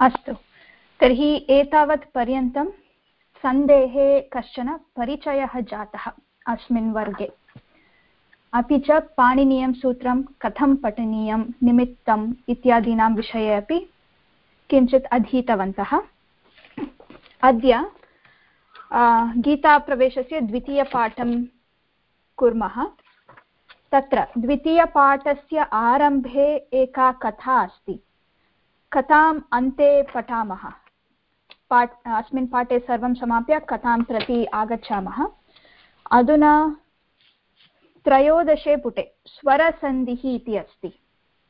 अस्तु। तर्हि एतावत् पर्यन्तं सन्देः कश्चन परिचयः जातः अस्मिन् वर्गे। अपि च पाणिनीयं सूत्रं कथं पठनीयं निमित्तम् इत्यादीनां विषये अपि किञ्चित् अधीतवन्तः। अद्य गीताप्रवेशस्य द्वितीयपाठं कुर्मः। तत्र द्वितीयपाठस्य आरम्भे एका कथा अस्ति। कथाम् अन्ते पठामः। पाठ अस्मिन् पाठे सर्वं समाप्य कथां प्रति आगच्छामः। अधुना त्रयोदशे पुटे स्वरसन्धिः इति अस्ति।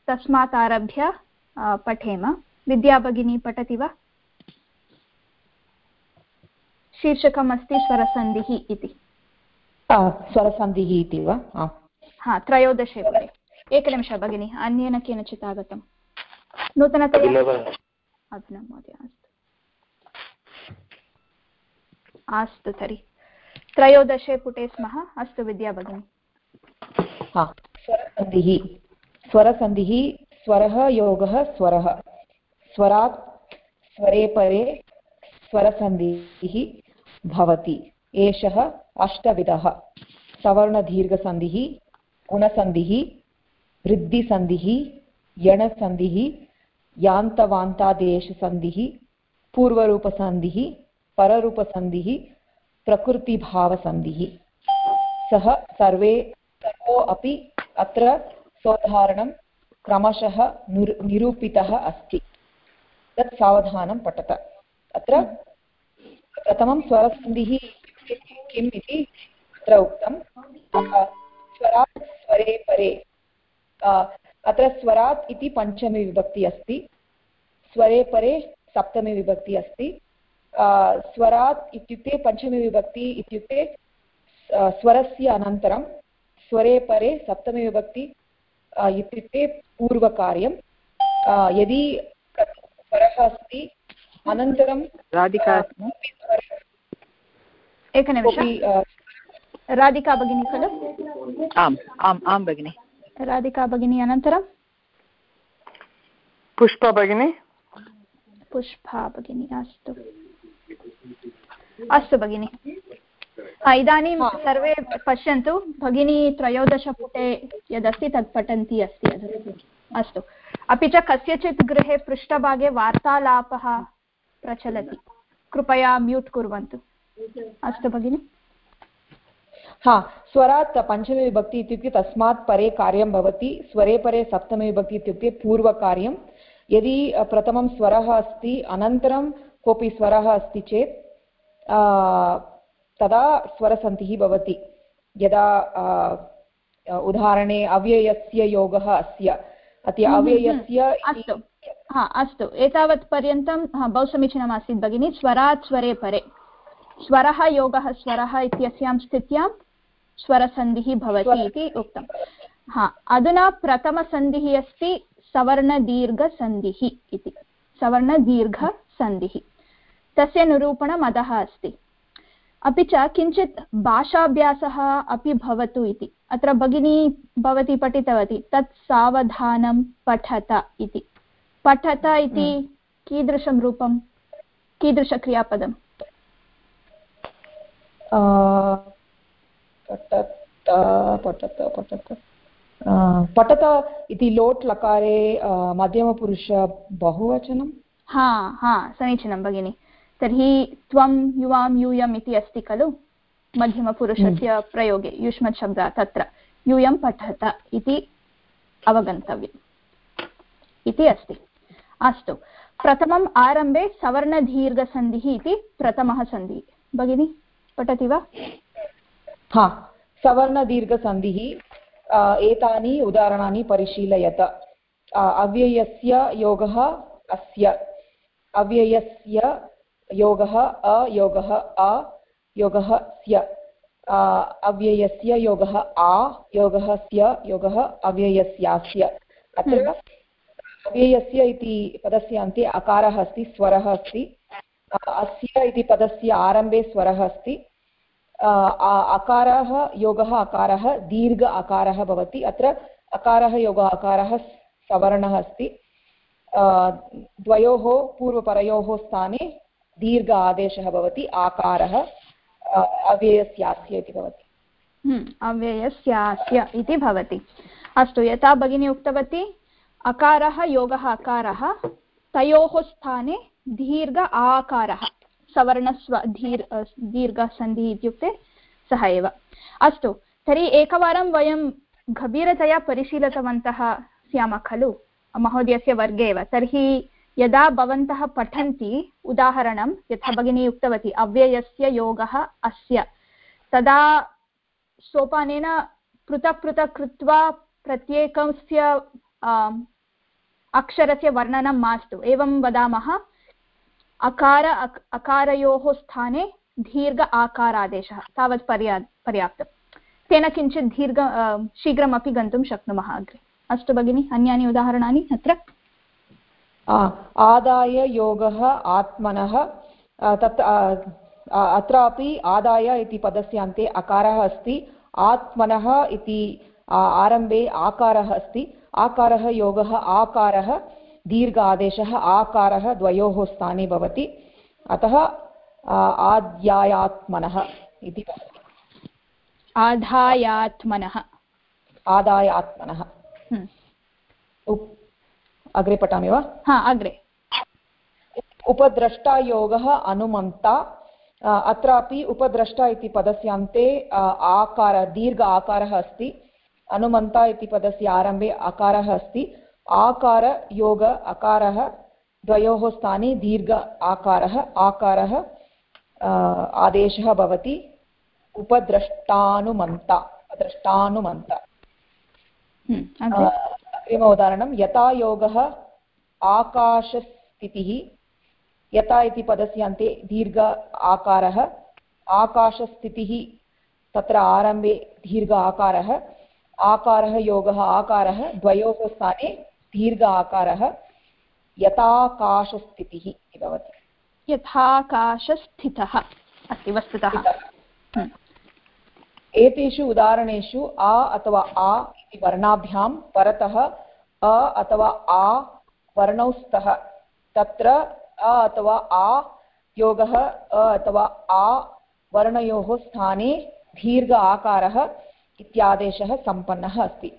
तस्मात् आरभ्य पठेम। विद्या भगिनी पठति वा? शीर्षकम् अस्ति स्वरसन्धिः इति। स्वरसन्धिः इति वा? हा त्रयोदशे पुटे। एकनिमिषः भगिनि अन्येन केनचित् आगतम्? नूतनतया अधुना महोदय अस्तु अस्तु तर्हि त्रयोदशे पुटे स्मः अस्तु विद्या भगिनी। स्वरसन्धिः स्वरसन्धिः स्वरः योगः स्वरः। स्वरात् स्वरे परे स्वरसन्धिः भवति। एषः अष्टविधः। सवर्णदीर्घसन्धिः गुणसन्धिः वृद्धिसन्धिः यणसन्धिः यान्तवान्तादेशसन्धिः, पूर्वरूपसन्धिः, पररूपसन्धिः, प्रकृतिभावसन्धिः। सः सर्वे, सर्वो अपि अत्र सोदाहरणं क्रमशः निरूपितः अस्ति। तत् सावधानं पठत। अत्र प्रथमं स्वरसन्धिः किम् इति अत्र उक्तं। स्वरात् स्वरे परे। अत्र स्वरात् इति पञ्चमी विभक्ति अस्ति। स्वरे परे सप्तमी विभक्ति अस्ति। स्वरात् इत्युक्ते पञ्चमी विभक्ति इत्युक्ते स्वरस्य अनन्तरं स्वरे परे सप्तमी विभक्ति इत्युक्ते पूर्वकार्यं यदि स्वरः अस्ति अनन्तरं राधिका एकनिमिषं। राधिका भगिनी खलु? आम् आम् आं भगिनि। राधिका भगिनी अनन्तरं? पुष्पा भगिनी। पुष्पा भगिनी अस्तु। अस्तु भगिनि। इदानीं सर्वे पश्यन्तु भगिनी त्रयोदशपुटे यदस्ति तत् पठन्ती अस्ति अस्तु। अपि च कस्यचित् गृहे पृष्ठभागे वार्तालापः प्रचलति। कृपया म्यूट् कुर्वन्तु। अस्तु भगिनि। हा स्वरात् पञ्चमी विभक्ति इत्युक्ते तस्मात् परे कार्यं भवति स्वरे परे सप्तमी विभक्ति इत्युक्ते पूर्वकार्यं। यदि प्रथमं स्वरः अस्ति अनन्तरं कोऽपि स्वरः अस्ति चेत् तदा स्वरसन्धिः भवति। यदा उदाहरणे अव्ययस्य योगः अस्य अति हम्म, हम्म, हम्म। अव्ययस्य अस्तु। हा अस्तु। एतावत् पर्यन्तं बहु समीचीनमासीत् भगिनि। स्वरात् स्वरे परे। स्वरः योगः स्वरः इत्यस्यां स्थित्यां स्वरसन्धिः भवति इति उक्तं। हा अधुना प्रथमसन्धिः अस्ति सवर्णदीर्घसन्धिः इति। सवर्णदीर्घसन्धिः। तस्य निरूपणम् अधः अस्ति। अपि च किञ्चित् भाषाभ्यासः अपि भवतु इति। अत्र भगिनी भवती पठितवती तत् सावधानं पठत इति। पठत इति हम्म। कीदृशं रूपं? कीदृशक्रियापदम् पठत पठत पठत पठत इति लोट् लकारे मध्यमपुरुष बहुवचनं हा हा समीचीनं भगिनि। तर्हि त्वं युवां यूयम् इति अस्ति खलु? मध्यमपुरुषस्य हम्म। प्रयोगे युष्मत् शब्दः तत्र। यूयं पठत इति अवगन्तव्यम्। इति अस्ति। अस्तु। प्रथमम् आरम्भे सवर्णदीर्घसन्धिः इति प्रथमः सन्धिः। भगिनी पठति वा? हा सवर्णदीर्घसन्धिः एतानि उदाहरणानि परिशीलयत। अव्ययस्य योगः अस्य। अव्ययस्य योगः अयोगः अ योगः स्य। अव्ययस्य योगः आ योगः स्य योगः अव्ययस्यास्य। अत्र हम्म। अव्ययस्य इति पदस्य अन्ते अकारः अस्ति स्वरः अस्ति। अस्य इति पदस्य आरम्भे स्वरः अस्ति। अकारः योगः अकारः दीर्घ अकारः भवति। अत्र अकारः योगः अकारः सवर्णः अस्ति। द्वयोः पूर्वपरयोः स्थाने दीर्घ आदेशः भवति आकारः अव्ययस्यास्य इति भवति। हम्म, अव्ययस्यास्य इति भवति। अस्तु यथा भगिनी उक्तवती अकारः योगः अकारः तयोः स्थाने दीर्घ आकारः। सवर्णस्व दीर् दीर्घसन्धिः इत्युक्ते सः एव। अस्तु, तर्हि एकवारं वयं गभीरतया परिशीलितवन्तः स्यामः खलु, महोदयस्य वर्गे एव। तर्हि यदा भवन्तः पठन्ति, उदाहरणं, यथा भगिनी उक्तवती, अव्ययस्य योगः अस्य, तदा सोपानेन पृथक् पृथक् कृत्वा प्रत्येकस्य अक्षरस्य वर्णनं मास्तु। एवं वदामः अकार अक, अकारयोः स्थाने दीर्घ आकारादेशः तावत् पर्या पर्याप्तं। तेन किञ्चित् दीर्घ शीघ्रमपि गन्तुं शक्नुमः अग्रे। अस्तु भगिनि अन्यानि उदाहरणानि अत्र? आदाय योगः आत्मनः तत् अत्रापि आदाय इति पदस्य अन्ते अकारः अस्ति आत्मनः इति आरम्भे आकारः अस्ति आकारः योगः आकारः दीर्घ आदेशः आकारः द्वयोः स्थाने भवति। अतः आद्यायात्मनः इति आधायात्मनः। आदायात्मनः हम्म। अग्रे पठामि वा? हा अग्रे। उपद्रष्टायोगः अनुमन्ता। अत्रापि उपद्रष्टा इति पदस्य अन्ते आकार दीर्घ आकारः अस्ति। अनुमन्ता इति पदस्य आरम्भे अकारः अस्ति। आकारयोग अकारः द्वयोः स्थाने दीर्घ आकारः आकारः आदेशः भवति। उपद्रष्टानुमन्ता द्रष्टानुमन्ता हम्म, अग्रिम उदाहरणं यथा योगः आकाशस्थितिः यथा इति पदस्य अन्ते दीर्घ आकारः आकाशस्थितिः तत्र आरम्भे दीर्घ आकारः आकारः योगः आकारः द्वयोः स्थाने दीर्घ आकारः यथाकाशस्थितिः इति भवति। यथाकाशस्थितः अस्ति वस्तुतः। हम्म। एतेषु उदाहरणेषु आ अथवा आ इति वर्णाभ्यां परतः अ अथवा आ वर्णौ स्तः तत्र अ अथवा आ योगः अ अथवा आ वर्णयोः स्थाने दीर्घ आकारः इत्यादेशः सम्पन्नः अस्ति।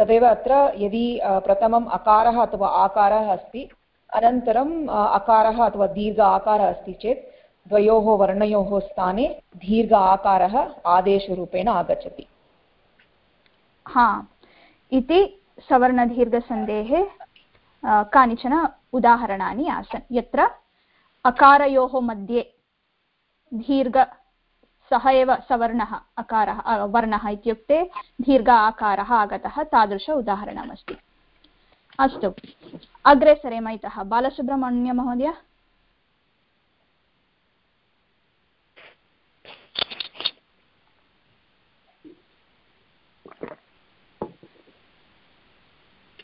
तदेव अत्र यदि प्रथमम् अकारः अथवा आकारः अस्ति, अनन्तरम् अकारः अथवा दीर्घ आकारः अस्ति चेत् द्वयोः वर्णयोः स्थाने दीर्घ आकारः आदेशरूपेण आगच्छति। हा, इति सवर्णदीर्घसन्धेः कानिचन उदाहरणानि आसन्। यत्र अकारयोः मध्ये दीर्घ सः एव सवर्णः अकारः वर्णः इत्युक्ते दीर्घ आकारः आगतः तादृश उदाहरणमस्ति। अस्तु अग्रे सरेम इतः बालसुब्रह्मण्यमहोदय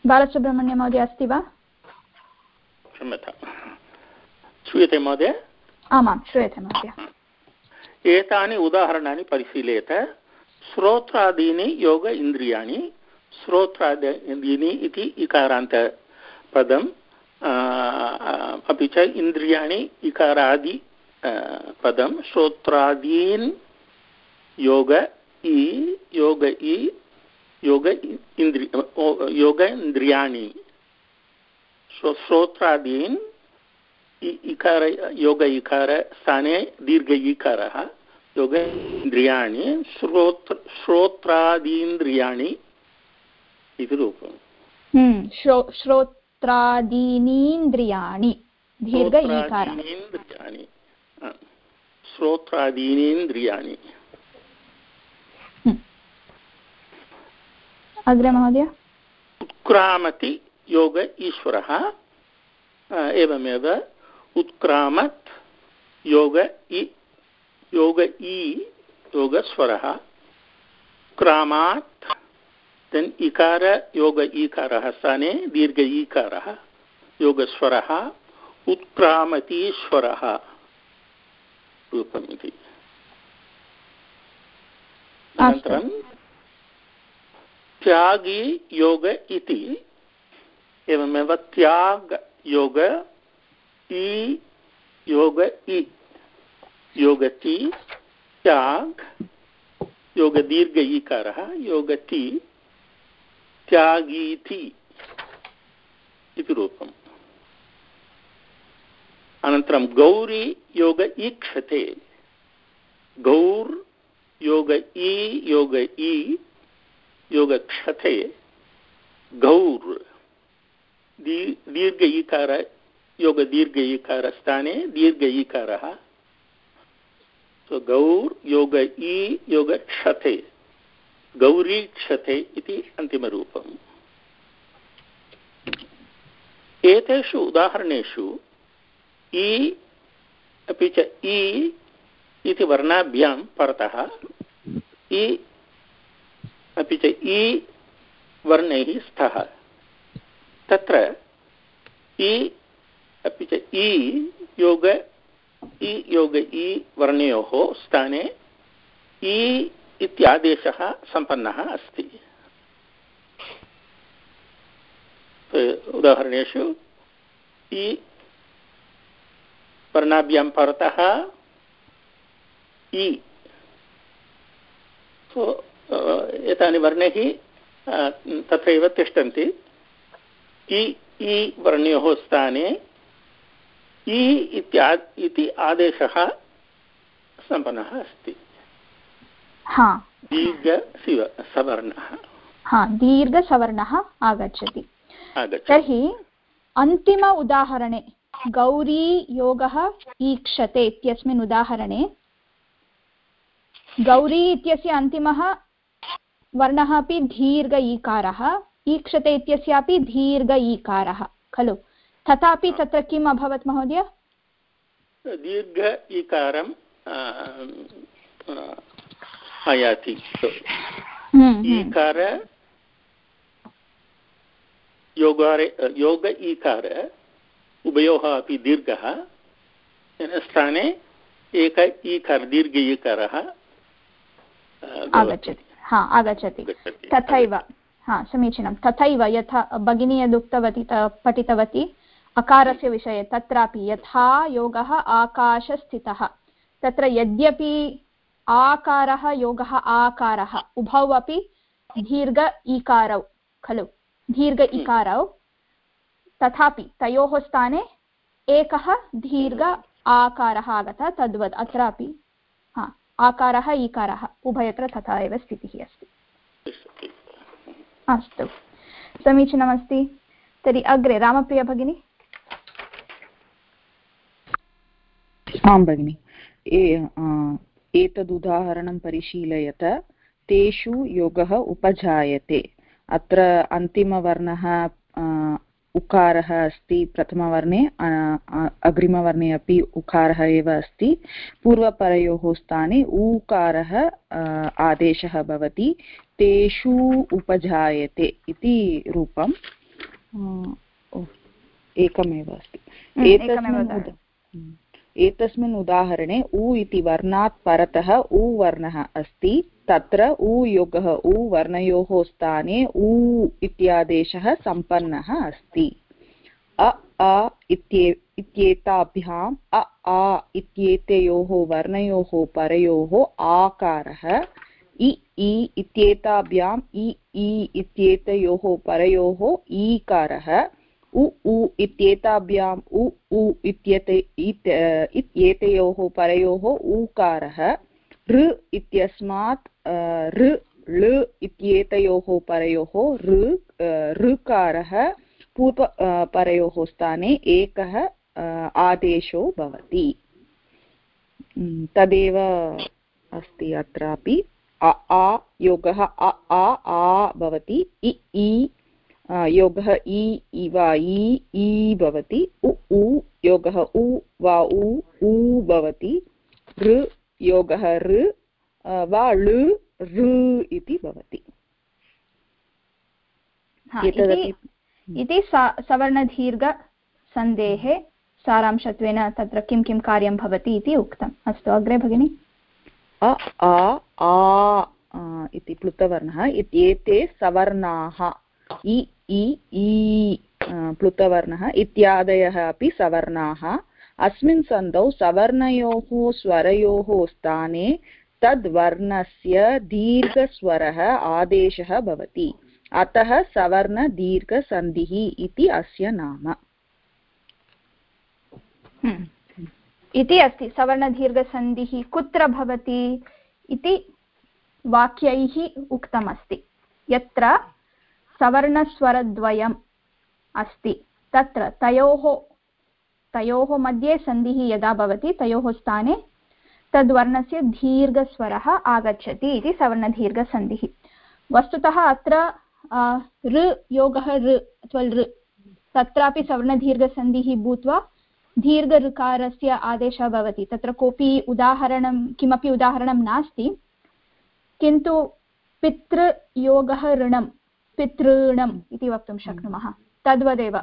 बालसुब्रह्मण्यमहोदय अस्ति वा? श्रूयते महोदय? आमां श्रूयते महोदय। एतानि उदाहरणानि परिशीलयत। श्रोत्रादीनि योग इन्द्रियाणि, श्रोत्रादीनि इति इकारान्तपदम् अपि च इन्द्रियाणि इकारादि पदं, श्रोत्रादीन् योग इ योग इ, योग इन्द्रि योग इन्द्रियाणि श्रोत्रादीन् इकार, योग इकार दीर्घ इकारः। योग इन्द्रियाणि श्रोत्र श्रोत्रादीन्द्रियाणि इति रूपम्। हम्म, श्रोत्रादीनीन्द्रियाणि दीर्घ श्रोत्रादीनीन्द्रियाणि। हम्म। अग्रे महोदय। उत्क्रामति योग ईश्वरः एवमेव उत्क्रामत् योग इ योग इ योगस्वरः क्रामात् देन् इकार योग ईकारः स्थाने दीर्घ ईकारः योगस्वरः उत्क्रामतीश्वरः रूपम् इति। अनन्तरं त्यागी योग इति एवमेव त्याग योग इ योग इ। योगति त्याग योगदीर्घ ईकारः योगति त्यागीति इति रूपम्। अनन्तरं गौरी योग ईक्षते। गौर् योग इ योग इ योगक्षते गौर् दीर्घ ईकार योगदीर्घ ईकारस्थाने दीर्घ ईकारः so गौर् योग इ योग क्षते, गौरी क्षते इति अन्तिमरूपम् एतेषु उदाहरणेषु इ अपि च इ इति वर्णाभ्यां इ योग इ योग इ वर्णयोः स्थाने इ इत्यादेशः सम्पन्नः अस्ति। उदाहरणेषु इ वर्णाभ्यां परतः इ सो एतानि वर्णैः तथैव तिष्ठन्ति। इ इ वर्णयोः स्थाने इ इत्या इति आदेशः सम्पन्नः अस्ति। दीर्घशिव सवर्णः। हा दीर्घसवर्णः आगच्छति। तर्हि अन्तिम उदाहरणे गौरी योगः ईक्षते इत्यस्मिन् उदाहरणे गौरी इत्यस्य अन्तिमः वर्णः अपि दीर्घ ईकारः ईक्षते इत्यस्यापि दीर्घ ईकारः खलु? तथापि तत्र किम् अभवत् महोदय? दीर्घ ईकारं आयाति। हम्म, हम्म। ईकार योगारे योग ईकार उभयोः अपि दीर्घः। स्थाने एक ईकार दीर्घ ईकारः आगच्छति। हा आगच्छति। तथैव। हा समीचीनं। तथैव यथा भगिनी यदुक्तवती पठितवती अकारस्य विषये, तत्रापि यथा योगः आकाशस्थितः, तत्र यद्यपि आकारः, योगः आकारः, उभौ अपि दीर्घ ईकारौ, खलु, दीर्घ इकारौ तथापि तयोः स्थाने एकः दीर्घ आकारः आगतः, तद्वत् अत्रापि, हा, आकारः, ईकारः, उभयत्र तथा एव स्थितिः अस्ति। अस्तु, समीचीनमस्ति। तर्हि अग्रे, रामप्रिया भगिनी। आं भगिनि एतदुदाहरणं परिशीलयत तेषु योगः उपजायते। अत्र अन्तिमवर्णः उकारः अस्ति प्रथमवर्णे अग्रिमवर्णे अपि उकारः एव अस्ति। पूर्वपरयोः स्थाने ऊकारः आदेशः भवति तेषु उपजायते इति रूपम् एकमेव अस्ति। एतस्मिन् एतस्मिन् उदाहरणे उ इति वर्णात् परतः उ वर्णः अस्ति, तत्र उ योगः उ वर्णयोः स्थाने उ इत्यादेशः सम्पन्नः अस्ति। अ अ इत्ये इत्येताभ्याम् अ, आ इत्येतयोः वर्णयोः परयोः आकारः, इ इ इत्येताभ्याम् इ इ इत्येतयोः परयोः ईकारः उ उ इत्येताभ्याम् उ उ इत्येते इत्येतयोः परयोः ऊकारः ऋ इत्यस्मात् ऋ ऋ इत्येतयोः परयोः ऋ ऋकारः पूर्व परयोः स्थाने एकः आदेशो भवति तदेव अस्ति अत्रापि अ आ योगः अ आ आ भवति इ योगः इ इव इ इ भवति उ उ योगः उ वा उ उ भवति ऋ योगः ऋ वा ऋ ऋ इति भवति। इति सवर्णदीर्घसन्धेः सारांशत्वेन तत्र किं किं कार्यं भवति इति उक्तम्। अस्तु अग्रे भगिनि। अ आ इति प्लुतवर्णः। इत्येते सवर्णाः। इ इ इ प्लुतवर्णः इत्यादयः अपि सवर्णाः। अस्मिन् सन्धौ सवर्णयोः स्वरयोः स्थाने तद्वर्णस्य दीर्घस्वरः आदेशः भवति। अतः सवर्णदीर्घसन्धिः इति अस्य नाम। हम्म। इति अस्ति। सवर्णदीर्घसन्धिः कुत्र भवति इति वाक्यैः उक्तमस्ति। यत्र सवर्णस्वरद्वयम् अस्ति। तत्र तयोः तयोः मध्ये सन्धिः यदा भवति, तयोः स्थाने तद्वर्णस्य दीर्घस्वरः आगच्छति इति सवर्णदीर्घसन्धिः। वस्तुतः अत्र ऋ योगः ऋ अथवा ऋ तत्रापि सवर्णदीर्घसन्धिः भूत्वा दीर्घऋकारस्य आदेशः भवति। तत्र कोऽपि उदाहरणं, किमपि उदाहरणं नास्ति। किन्तु पितृयोगः ऋणं पितॄणम् इति वक्तुं शक्नुमः। तद्वदेव।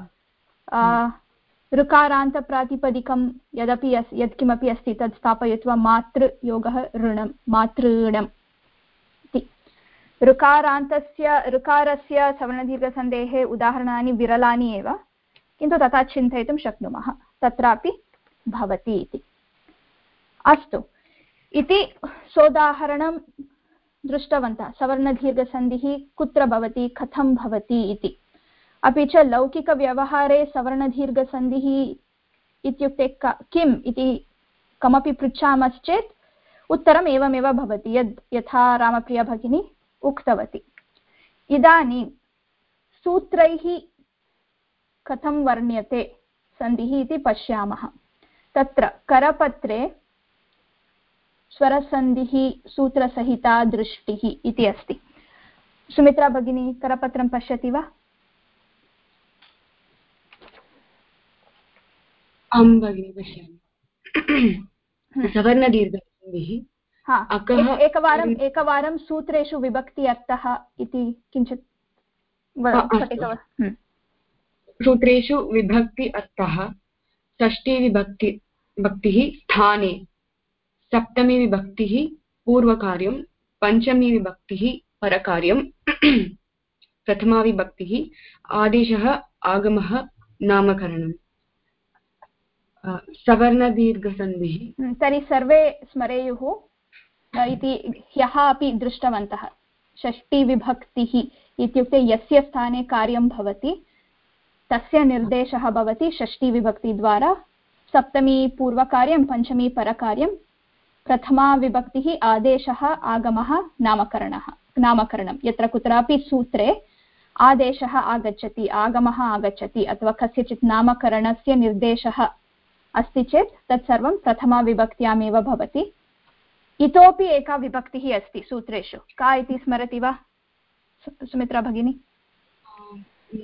ऋकारान्तप्रातिपदिकं यदपि अस् यत्किमपि अस्ति तत् स्थापयित्वा मातृयोगः ऋणं मातॄणम् ऋकारान्तस्य ऋकारस्य सवर्णदीर्घसन्धेः उदाहरणानि विरलानि एव किन्तु तथा चिन्तयितुं शक्नुमः। तत्रापि भवति इति। अस्तु। इति सोदाहरणं दृष्टवन्तः। सवर्णदीर्घसन्धिः कुत्र भवति, कथं भवति इति। अपि च लौकिकव्यवहारे सवर्णदीर्घसन्धिः इत्युक्ते किम् इति कमपि पृच्छामश्चेत् उत्तरम् एवमेव भवति यद् यथा रामप्रिया भगिनी उक्तवती। इदानीं सूत्रैः कथं वर्ण्यते सन्धिः इति पश्यामः। तत्र करपत्रे स्वरसन्धिः सूत्रसहिता दृष्टिः इति अस्ति। सुमित्रा भगिनी करपत्रं पश्यति वा? आं भगिनि पश्यामि। हम्म। सवर्णदीर्घसन्धिः एकवारम् एकवारं सूत्रेषु विभक्ति अर्थः इति किञ्चित् हम्म। सूत्रेषु विभक्ति अर्थः षष्टिविभक्ति भक्तिः स्थाने। सप्तमीविभक्तिः पूर्वकार्यं पञ्चमीविभक्तिः परकार्यं प्रथमाविभक्तिः आदेशः आगमः नामकरणम्। सवर्णदीर्घसन्धिः। हम्म, तर्हि सर्वे स्मरेयुः इति ह्यः अपि दृष्टवन्तः। षष्टिविभक्तिः इत्युक्ते यस्य स्थाने कार्यं भवति तस्य निर्देशः भवति षष्टिविभक्तिद्वारा सप्तमी पूर्वकार्यं पञ्चमी परकार्यं प्रथमा विभक्तिः आदेशः आगमः नामकरणः। नामकरणं। यत्र कुत्रापि सूत्रे आदेशः आगच्छति आगमः आगच्छति अथवा कस्यचित् नामकरणस्य निर्देशः अस्ति चेत् तत्सर्वं प्रथमाविभक्त्यामेव भवति। इतोपि एका विभक्तिः अस्ति सूत्रेषु। का इति स्मरति वा? सुमित्रा भगिनी?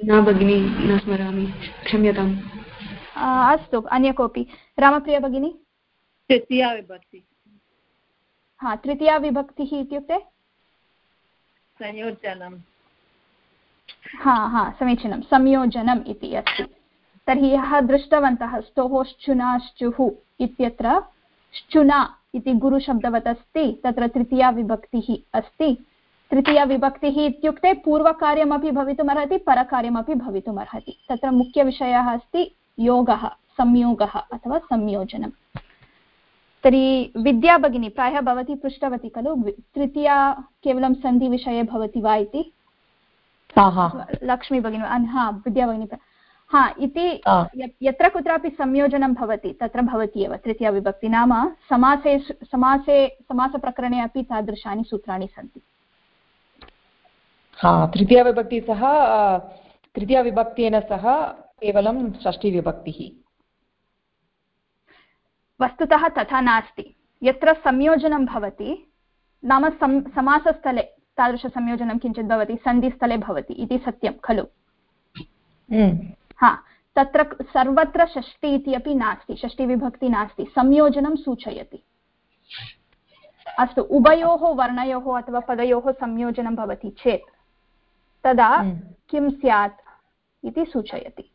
न भगिनि न स्मरामि। क्षम्यताम्। अस्तु अन्य कोऽपि? रामप्रिया भगिनी? तृतीया विभक्ति। हा तृतीया विभक्तिः इत्युक्ते? संयोजनं हा हा समीचीनं संयोजनम् इति अस्ति। तर्हि यः दृष्टवन्तः स्तोः श्चुनाश्चुः इत्यत्र श्चुना इति गुरुशब्दवत् अस्ति तत्र तृतीया विभक्तिः अस्ति। तृतीया विभक्तिः इत्युक्ते पूर्वकार्यमपि भवितुमर्हति परकार्यमपि भवितुमर्हति। तत्र मुख्यविषयः अस्ति योगः संयोगः अथवा संयोजनम्। तर्हि विद्या भगिनी प्रायः भवती पृष्टवती खलु? तृतीया केवलं सन्धिविषये भवति वा इति? लक्ष्मी भगिनी हा विद्या भगिनी हा इति यत्र कुत्रापि संयोजनं भवति तत्र भवति एव तृतीयविभक्ति नाम समासे समासे समासप्रकरणे अपि तादृशानि सूत्राणि सन्ति। हा तृतीयविभक्ति सह तृतीयविभक्तेन सह केवलं षष्टिविभक्तिः वस्तुतः तथा नास्ति यत्र संयोजनं भवति नाम सम् समासस्थले तादृशसंयोजनं किञ्चित् भवति सन्धिस्थले भवति इति सत्यं खलु हम्म। हा तत्र सर्वत्र षष्टि इति अपि नास्ति षष्टिविभक्ति नास्ति संयोजनं सूचयति अस्तु उभयोः वर्णयोः अथवा पदयोः संयोजनं भवति चेत् तदा हम्म। किं स्यात् इति सूचयति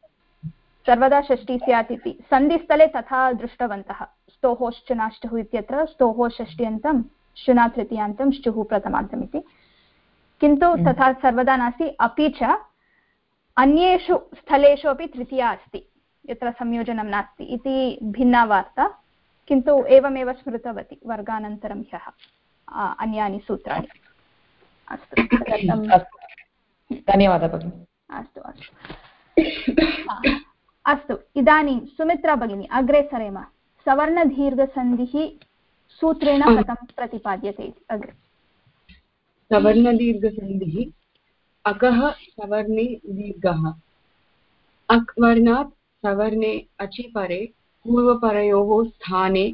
सर्वदा षष्टिः स्यात् इति। सन्धिस्थले तथा दृष्टवन्तः। स्तोः श्चुनाष्टुः इत्यत्र स्तोः षष्ट्यन्तं श्चुना तृतीयान्तं श्चुः प्रथमान्तम् इति। किन्तु हम्म। तथा सर्वदा नास्ति अपि च अन्येषु स्थलेषु अपि तृतीया अस्ति। यत्र संयोजनं नास्ति इति भिन्ना वार्ता किन्तु एवमेव स्मृतवती वर्गानन्तरं ह्यः। अन्यानि सूत्राणि। अस्तु धन्यवादः भगिनि। अस्तु अस्तु। अस्तु इदानीं सुमित्रा भगिनी अग्रे सरेम। सवर्णदीर्घसन्धिः सूत्रेण कथं प्रतिपाद्यते इति? अग्रे। सवर्णदीर्घसन्धिः अकः सवर्णे दीर्घः। अक् वर्णात् सवर्णे अचिपरे पूर्वपरयोः स्थाने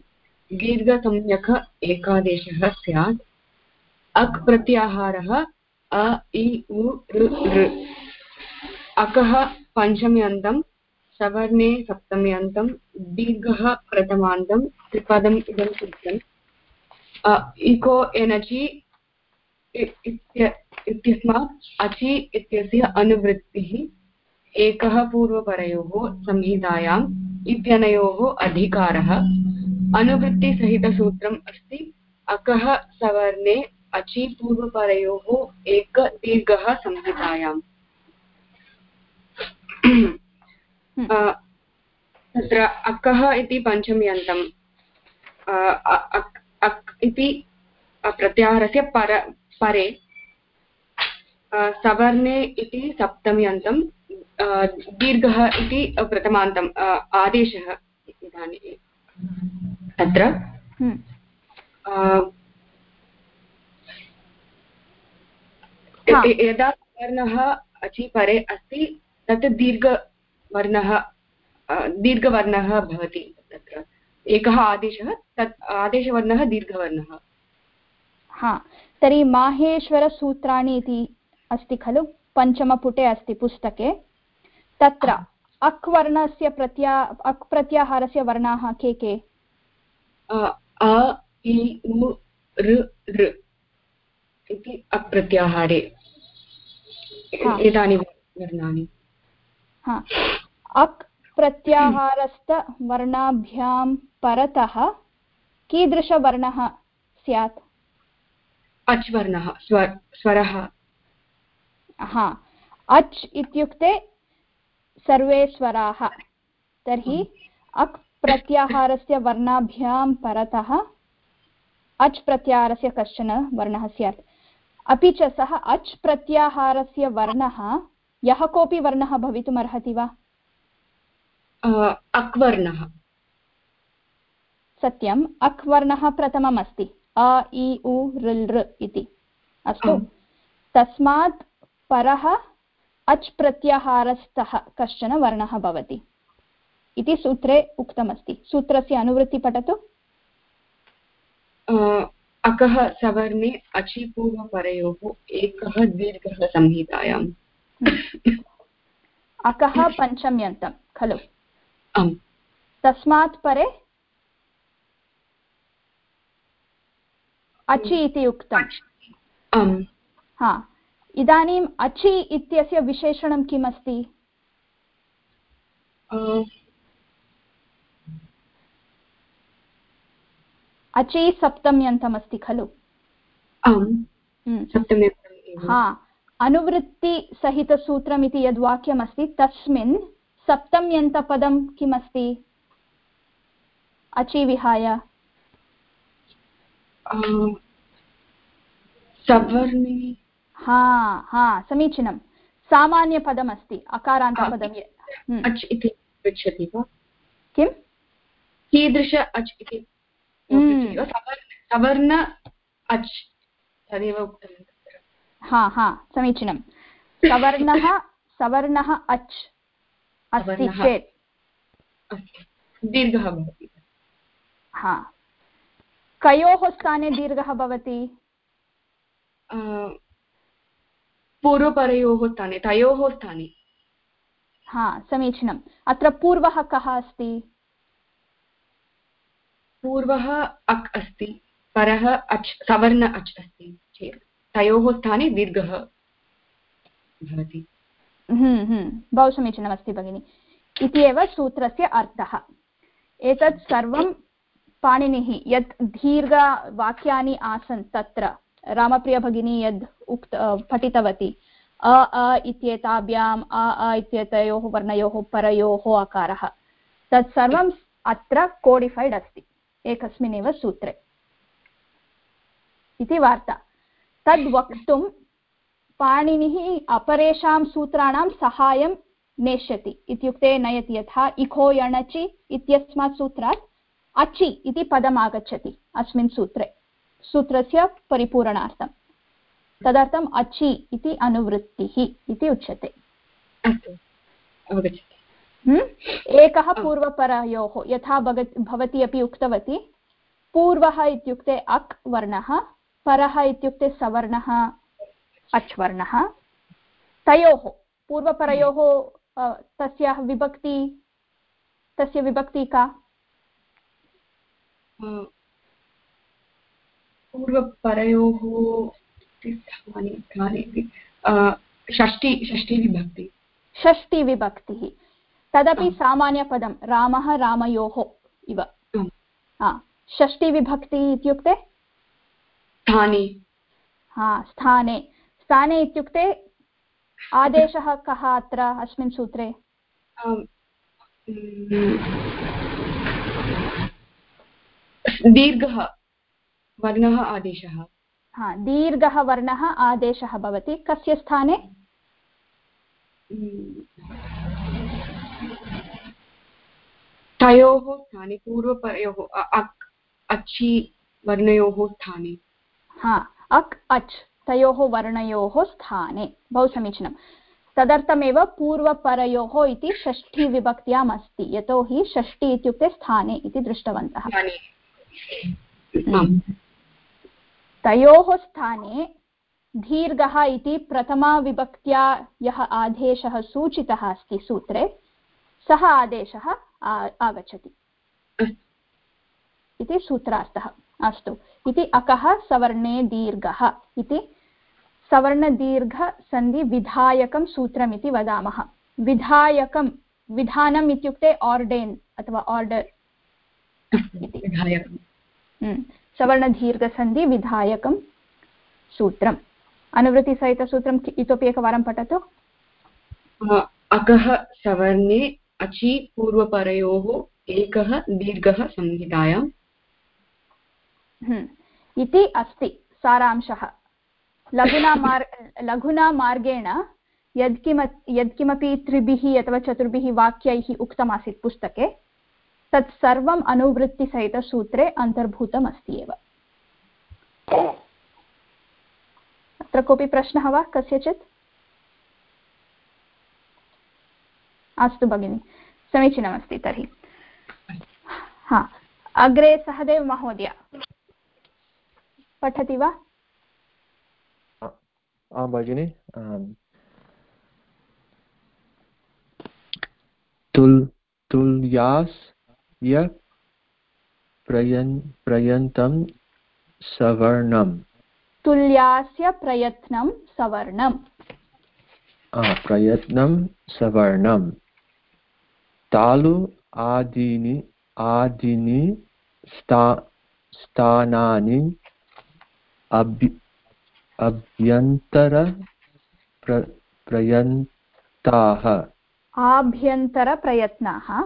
दीर्घसंज्ञक एकादेशः स्यात्। अक् प्रत्याहारः अ इ उ अकः पञ्चम्यन्तं सवर्णे सप्तम्यन्तं दीर्घः प्रथमान्तं त्रिपदम् इदं सूत्रम्। इको एनचि इत्यस्मात् अचि इत्यस्य अनुवृत्तिः एकः पूर्वपरयोः संहितायाम् इत्यनयोः अधिकारः। अनुवृत्तिसहितसूत्रम् अस्ति, अकः सवर्णे, अचि पूर्वपरयोः एक दीर्घः संहितायाम्। तत्र अकः इति पञ्चमी अन्तम् अक् इति प्रत्याहारस्य पर परे। सवर्णे इति सप्तमी अन्तं दीर्घः इति प्रथमान्तम्। आदेशः इदानीं तत्र। हम्म। यदा वर्णः अचि परे अस्ति तत् दीर्घवर्णः दीर्घवर्णः भवति तत्र। एकः आदेशः तत् आदेशवर्णः दीर्घवर्णः। हा तर्हि माहेश्वरसूत्राणि इति अस्ति खलु? पञ्चमपुटे अस्ति पुस्तके। तत्र अक् वर्णस्य प्रत्या अक् प्रत्याहारस्य वर्णाः के के? अ इ उ ऋ इति अक् प्रत्याहारे एतानि वर्णानि। अक् प्रत्याहारस्थवर्णाभ्यां परतः कीदृशवर्णः स्यात्? अच् वर्णः स्वरः। हा अच् इत्युक्ते सर्वे स्वराः। तर्हि अक् प्रत्याहारस्य वर्णाभ्यां परतः अच् प्रत्याहारस्य कश्चन वर्णः स्यात्। अपि च सः अच् प्रत्याहारस्य वर्णः यः कोऽपि वर्णः भवितुमर्हति वा? अक् वर्णः सत्यम् अक् वर्णः प्रथमम् अस्ति अ इ उ ऋल् ऋ इति। अस्तु। तस्मात् परः अच् प्रत्याहारस्थः कश्चन वर्णः भवति। इति सूत्रे उक्तमस्ति। सूत्रस्य अनुवृत्ति पठतु। अकः सवर्णे अचि पूर्वपरयोः एकः दीर्घः संहितायाम्। अकः पञ्चम्यन्तं खलु। तस्मात् परे अचि इति उक्तम्। हा। इदानीम् अचि इत्यस्य विशेषणं किम् अस्ति अचि सप्तम्यन्तमस्ति खलु। हम्म। हा अनुवृत्तिसहितसूत्रम् इति यद् वाक्यमस्ति तस्मिन् सप्तम्यन्तपदं किमस्ति? अचि विहाय। सवर्णे। हा हा समीचीनं। सामान्यपदमस्ति अकारान्तपदं हम्म। अच् इति पृच्छति वा? किं कीदृश अच् इति हम्म। सवर्ण अच्। तदेव उक्तं हा हा समीचीनं। सवर्णः सवर्णः अच्। अस्ति चेत्। दीर्घः भवति। हा। कयोः स्थाने दीर्घः भवति? पूर्वपरयोः स्थाने तयोः स्थाने। हा समीचीनम्। अत्र पूर्वः कः अस्ति? पूर्वः अक् अस्ति परः अच् सवर्ण अच् अस्ति चेत्। तयोः स्थाने दीर्घः भवति। बहु समीचीनमस्ति भगिनि। इति एव सूत्रस्य अर्थः। एतत् सर्वं पाणिनिः, यत् दीर्घवाक्यानि आसन् तत्र। रामप्रियभगिनी यद् उक्त पठितवती, अ अ इत्येताभ्याम्, अ अ इत्येतयोः वर्णयोः परयोः अकारः तत्सर्वम् अत्र कोडिफैड् अस्ति। एकस्मिन्नेव सूत्रे। इति वार्ता। तद् वक्तुं पाणिनिः अपरेषां सूत्राणां सहायं नेष्यति। इत्युक्ते नयति यथा इखो यणचि इत्यस्मात् सूत्रात् अचि इति पदम् आगच्छति अस्मिन् सूत्रे। सूत्रस्य परिपूरणार्थं। तदर्थम् अचि इति अनुवृत्तिः इति उच्यते। हम्म? एकः पूर्वपरयोः यथा भवती अपि उक्तवती पूर्वः इत्युक्ते अक् वर्णः परः इत्युक्ते सवर्णः अच् वर्णः तयोः पूर्वपरयोः तस्याः विभक्ति तस्य विभक्ति का? पूर्वपरयोः षष्टि षष्टिविभक्ति षष्टिविभक्तिः तदपि सामान्यपदं रामः रामयोः इव। षष्टिविभक्तिः इत्युक्ते? स्थाने। हा स्थाने। स्थाने इत्युक्ते आदेशः कः अत्र अस्मिन् सूत्रे? दीर्घः वर्णः आदेशः। हा दीर्घः वर्णः आदेशः भवति। कस्य स्थाने? तयोः स्थाने पूर्वपरयोः अक् अच्छि वर्णयोः स्थाने। हा अक् अच् तयोः वर्णयोः स्थाने। बहु समीचीनं। तदर्थमेव पूर्वपरयोः इति षष्ठीविभक्त्याम् अस्ति यतोहि षष्ठी इत्युक्ते स्थाने इति दृष्टवन्तः। तयोः स्थाने दीर्घः इति प्रथमाविभक्त्या यः आदेशः सूचितः अस्ति सूत्रे सः आदेशः आगच्छति। इति सूत्रार्थः। अस्तु। इति अकः सवर्णे दीर्घः इति सवर्णदीर्घसन्धिविधायकं सूत्रमिति वदामः। विधायकं विधानम् इत्युक्ते आर्डेन् अथवा आर्डर् हम्म, सवर्णदीर्घसन्धिविधायकं सूत्रम्। अनुवृत्तिसहितसूत्रम् इतोपि एकवारं पठतु। अकः सवर्णे अचि पूर्वपरयोः एकः दीर्घः संहितायाम् हम्म, इति अस्ति सारांशः। लघुना मार् लघुना मार्गेण यत्किम यत्किमपि त्रिभिः अथवा चतुर्भिः वाक्यैः उक्तमासीत् पुस्तके, तत् सर्वम् अनुवृत्तिसहितसूत्रे अन्तर्भूतम् अस्ति एव। अत्र कोऽपि प्रश्नः वा कस्यचित्? अस्तु भगिनि, समीचीनमस्ति तर्हि। हा, अग्रे सहदेव महोदय पठति वा? आं भगिनि तुल् तुल्यास् य प्रयन् प्रयन्तं सवर्णम्। तुल्यास्य प्रयत्नं सवर्णम्। प्रयत्नं सवर्णं तालु आदीनि आदीनि स्था स्थानानि अभ्य अभ्यन्तर प्र प्रयन्ताः आभ्यन्तरप्रयत्नाः।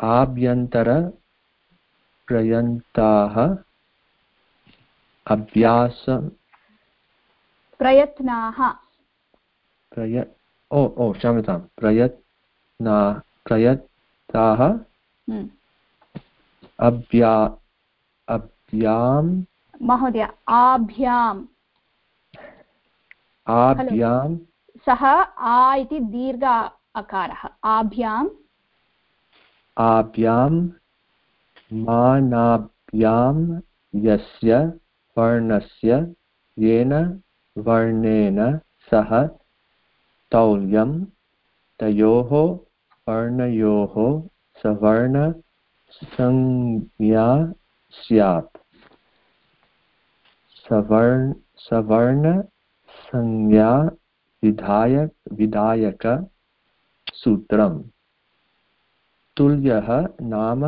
आभ्यन्तरप्रयन्ताः अभ्यास प्रयत्नाः। प्रय ओ ओ क्षम्यतां प्रयत्ना प्रयत्ताः। हम्म। अभ्या अभ्यां महोदय आभ्याम्। आभ्यां सः आ इति दीर्घ अकारः। आभ्याम्। आभ्यां मानाभ्यां यस्य वर्णस्य येन वर्णेन सह तौल्यं तयोः वर्णयोः सवर्णसंज्ञा स्यात्। सवर्ण सवर्णसंज्ञा विधायक विधायकसूत्रम् तुल्यः नाम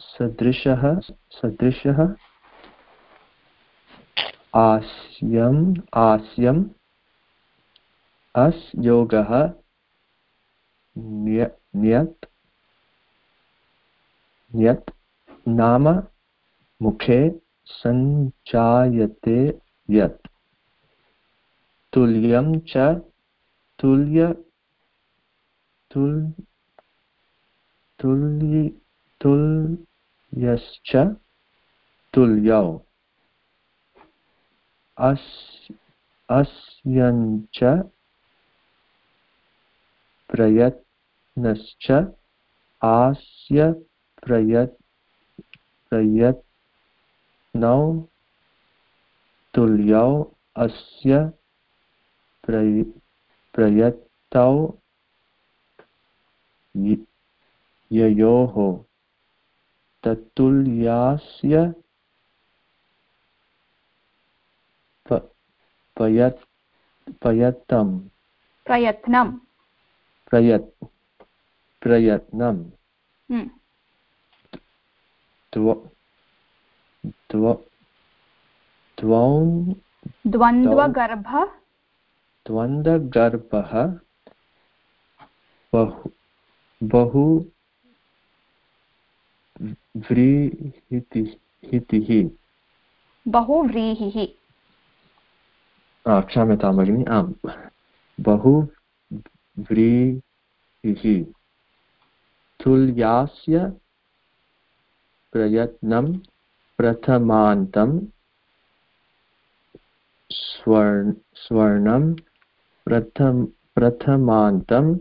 सदृशः सदृशः आस्यम् आस्यं अस् योगः न्यत् न्यत्। नाम मुखे सञ्जायते यत्। तुल्यं च तुल्य तुल् तुल्य तुल्यश्च तुल्यौ। अस् अस्यञ्च प्रयत्नश्च आस्य प्रयत् प्रयत्नौ तुल्यौ अस्य प्रय प्रयत्तौ ययोः तत्तुल्यास्य पयत् पयत्तं प्रयत्नं। प्रयत् प्रयत्नं। हम्म। द्वौ द्वन्द्वगर्भ द्वन्द्वगर्भः बहु बहु व्रीहितिः बहुव्रीहिः क्षम्यतां भगिनि आम्। बहु व्रीहिः। तुल्यास्य प्रयत्नं प्रथमान्तं स्वर्ण स्वर्णं प्रथम प्रथमान्तं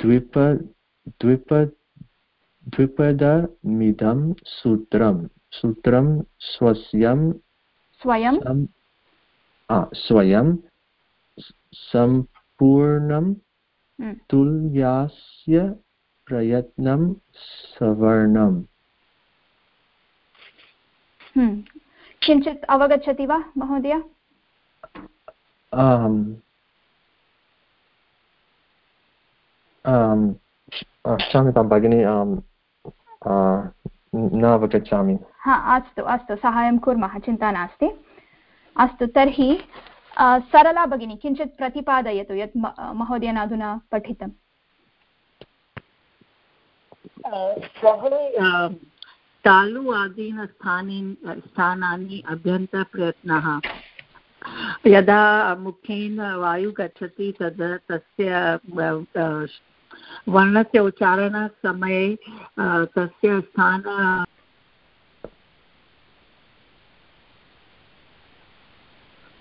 द्विप द्विप द्विपदमिदं सूत्रं सूत्रं स्वस्यं स्वयं स्वयं सम्पूर्णं हम्म। तुल्यास्य प्रयत्नं सवर्णम् हम्म। किञ्चित् अवगच्छति वा महोदय क्षम्यतां भगिनि न अवगच्छामि हा अस्तु अस्तु साहाय्यं कुर्मः चिन्ता नास्ति अस्तु तर्हि सरला भगिनी किञ्चित् प्रतिपादयतु यत् महोदयेन अधुना पठितम् तालु आदीन स्थानी स्थानानि अभ्यन्तरप्रयत्नः यदा मुखेन वायु गच्छति तद् तस्य वर्णस्य उच्चारणसमये तस्य स्थान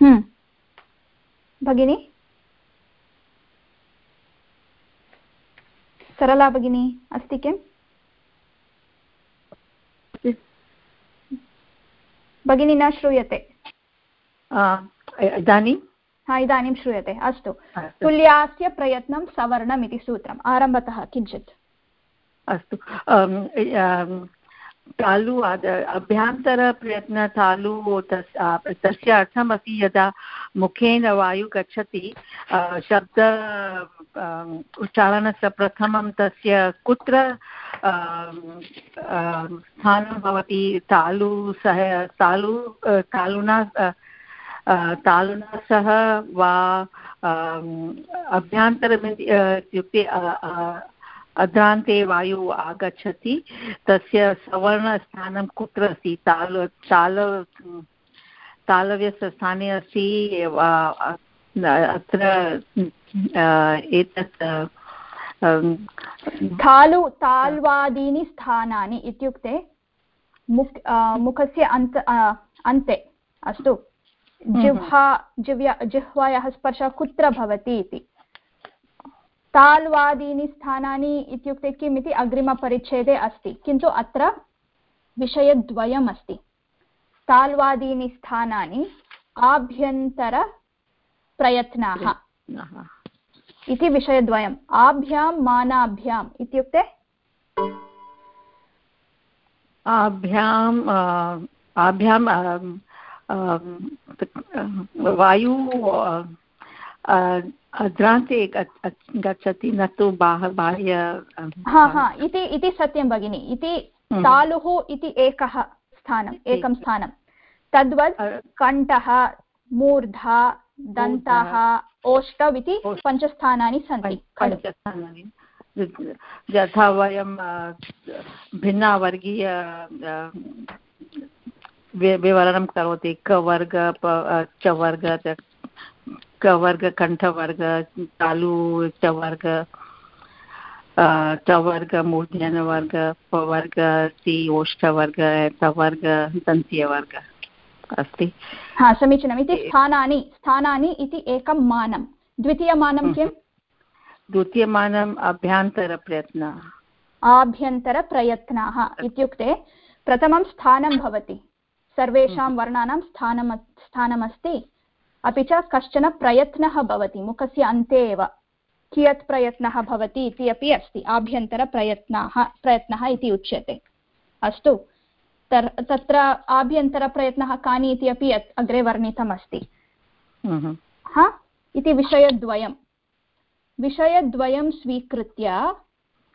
हम्म। भगिनी? सरला भगिनी अस्ति किम्? भगिनी न श्रूयते। इदानीं? हा इदानीं श्रूयते अस्तु। तुल्यास्य प्रयत्नं सवर्णम् इति सूत्रम् आरम्भतः किञ्चित्। अस्तु। तालु अभ्यन्तरप्रयत्न तालु तस्य अर्थमस्ति यदा मुखेन वायु गच्छति शब्द उच्चारणस्य प्रथमं तस्य कुत्र स्थानं भवति तालु सह तालु तालुना तालुना सह वा अभ्यन्तरम् इत्युक्ते अद्रान्ते वायु आगच्छति, तस्य सवर्णस्थानं कुत्र अस्ति? ताल ताल तालव्यस्य स्थाने अस्ति अत्र एतत् थालु, ताल्वादीनि स्थानानि इत्युक्ते मुख् मुखस्य अन्त अन्ते, अस्तु। जिह्वा जिह्वा जिह्वायाः स्पर्शः कुत्र भवति इति। ताल्वादीनि स्थानानि इत्युक्ते किम् इति अग्रिमपरिच्छेदे अस्ति। किन्तु अत्र विषयद्वयम् अस्ति ताल्वादीनि स्थानानि आभ्यन्तरप्रयत्नाः इति विषयद्वयम्। आभ्यां मानाभ्याम् इत्युक्ते आभ्याम् आभ्यां वायु अद्रान्ते गच्छति न तु बाह बाह्य हा हा इति इति सत्यं भगिनि। इति हम्म। तालुः इति एकः स्थानम् एकं। स्थानं। तद्वत् कण्ठः मूर्धा दन्ताः ओष्टव् इति पञ्चस्थानानि सन्ति पञ्चस्थानानि। यथा वयं भिन्नवर्गीय विवरणं करोति। कवर्ग चवर्ग च- कवर्ग कण्ठवर्ग तालु चवर्ग चवर्ग मूर्धन्यवर्ग पवर्ग ति ओष्ठवर्ग तवर्ग दन्त्यवर्ग अस्ति। हा समीचीनम्। इति स्थानानि स्थानानि इति एकं मानं द्वितीयमानं किम्? द्वितीयमानम् अभ्यन्तरप्रयत्नः। आभ्यन्तरप्रयत्नाः इत्युक्ते प्रथमं स्थानं भवति। सर्वेषां वर्णानां स्थानम् स्थानमस्ति। अपि च कश्चन प्रयत्नः भवति मुखस्य अन्ते एव कियत् प्रयत्नः भवति इति अपि अस्ति आभ्यन्तरप्रयत्नाः प्रयत्नः इति उच्यते। अस्तु तर् तत्र आभ्यन्तरप्रयत्नः कानि इति अपि अग्रे वर्णितमस्ति। हम्म। हा? इति विषयद्वयं विषयद्वयं स्वीकृत्य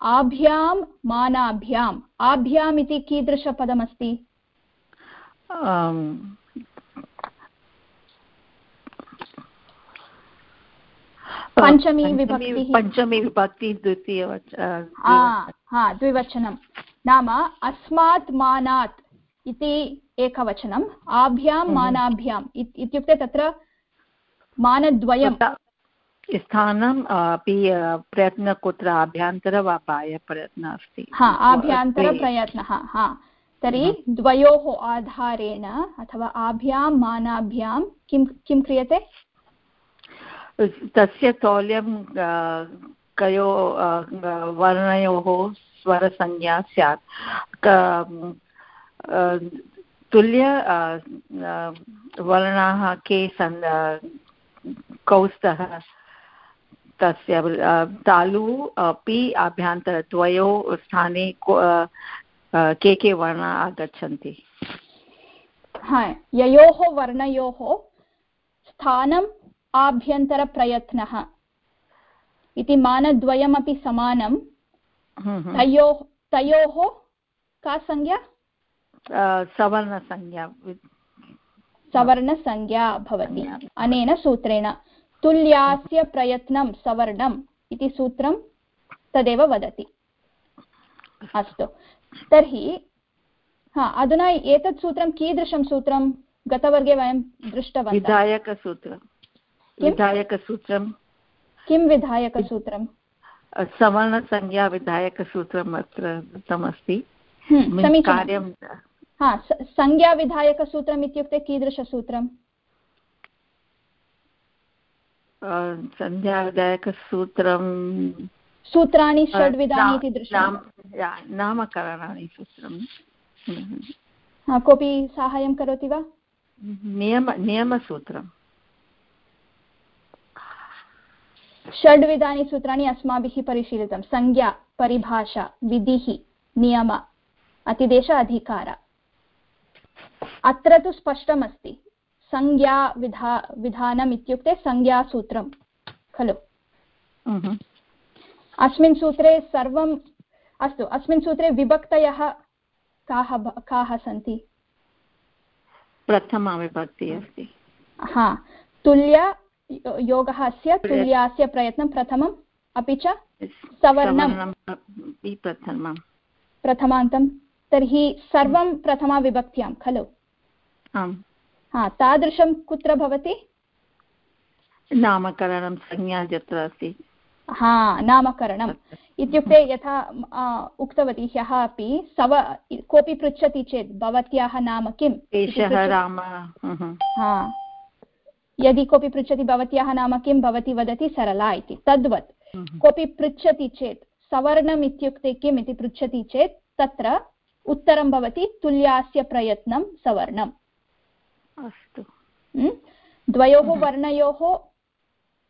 आभ्यां मानाभ्याम् आभ्याम् इति कीदृशपदमस्ति? आम्, पञ्चमी विभक्तिः। पञ्चमी विभक्ति द्वितीयवच आ, हा द्विवचनं नाम अस्मात् मानात् इति एकवचनम् आभ्यां मानाभ्याम् इत्युक्ते तत्र मानद्वयं स्थानम् अपि प्रयत्नः कुत्र आभ्यन्तर वा बाह्यप्रयत्नः अस्ति हा आभ्यन्तरप्रयत्नः हा तर्हि द्वयोः आधारेण अथवा आभ्यां मानाभ्यां किं किं क्रियते? तस्य तौल्यं कयो वर्णयोः स्वरसंज्ञा स्यात्। तुल्य वर्णाः के सन् अ, कौ स्तः तस्य तालु अपि आभ्यन्तरद्वयोः स्थाने को- के वर्णाः आगच्छन्ति हा ययोः वर्णयोः स्थानम् आभ्यन्तरप्रयत्नः इति मानद्वयमपि समानं। तयोः तयोः का संज्ञा सवर्णसंज्ञा सवर्णसंज्ञा भवति अनेन सूत्रेण तुल्यास्य प्रयत्नं सवर्णम् इति सूत्रं तदेव वदति अस्तु तर्हि हा अधुना एतत् सूत्रं कीदृशं सूत्रं गतवर्गे वयं दृष्टवन्तः? विधायकसूत्रं। विधायकसूत्रं? किं विधायकसूत्रं? सवर्णसंज्ञा विधायकसूत्रम् अत्र दत्तमस्ति कार्यं हा संज्ञाविधायकसूत्रम् इत्युक्ते कीदृशसूत्रं? अ, संध्याविधायकसूत्रं सूत्राणि अ, षड्विधानि ना- इति दृष्टं नाम- या, नामकरणानि सूत्रं। हम्म। हा, कोऽपि साहाय्यं करोति वा? नियम नियमसूत्रं। षड्विधानि सूत्राणि अस्माभिः परिशीलितं। संज्ञा परिभाषा विधिः नियम अतिदेश अधिकार। अत्र तु स्पष्टमस्ति। संज्ञा विधा विधानम् इत्युक्ते संज्ञासूत्रं खलु। हम्म। अस्मिन् सूत्रे सर्वम् अस्तु अस्मिन् सूत्रे विभक्तयः काः काः सन्ति? प्रथमा विभक्तिः अस्ति। हा तुल्य योगः अस्य तुल्यास्य प्रयत्नं प्रथमम् अपि च सवर्णं प्रथमं प्रथमान्तं तर्हि सर्वं प्रथमाविभक्त्यां खलु? आम्। हा तादृशं कुत्र भवति? नामकरणं संज्ञा यत्र अस्ति। हा नामकरणम्। इत्युक्ते यथा उक्तवती ह्यः अपि सव कोऽपि पृच्छति चेत् भवत्याः नाम किम् एषः रामः हम्म। हा। यदि कोऽपि पृच्छति भवत्याः नाम किं भवती वदति सरला इति। तद्वत्। हम्म। कोऽपि पृच्छति चेत् सवर्णम् इत्युक्ते किम् इति पृच्छति चेत् तत्र उत्तरं भवति तुल्यास्य प्रयत्नं सवर्णम्। अस्तु। द्वयोः वर्णयोः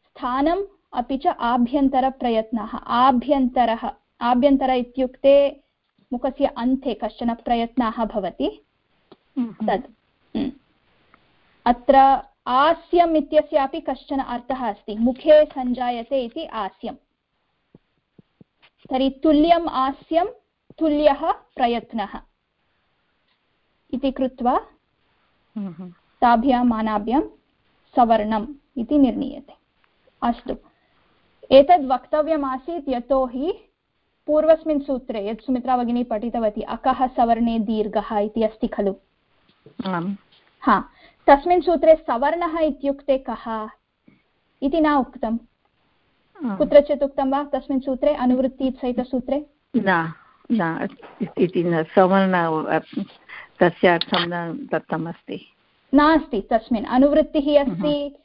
स्थानम् अपि च आभ्यन्तरप्रयत्नः। आभ्यन्तरः। आभ्यन्तर इत्युक्ते मुखस्य अन्ते कश्चन प्रयत्नः भवति। तद्। म्. अत्र आस्यम् इत्यस्यापि कश्चन अर्थः अस्ति। मुखे सञ्जायते इति आस्यम्। तर्हि तुल्यम् आस्यं तुल्यः प्रयत्नः। इति कृत्वा हम्म। ताभ्यां मानाभ्यां सवर्णम् इति निर्णीयते। अस्तु। एतद् वक्तव्यमासीत् यतोहि पूर्वस्मिन् सूत्रे यत् सुमित्रा भगिनी पठितवती अकः सवर्णे दीर्घः इति अस्ति खलु? हा। तस्मिन् सूत्रे सवर्णः इत्युक्ते कः इति न उक्तम् कुत्रचित् उक्तं वा तस्मिन् सूत्रे? अनुवृत्तिसहितसूत्रे? न न इति न सवर्ण तस्य अर्थं न दत्तमस्ति। नास्ति तस्मिन्। अनुवृत्तिः अस्ति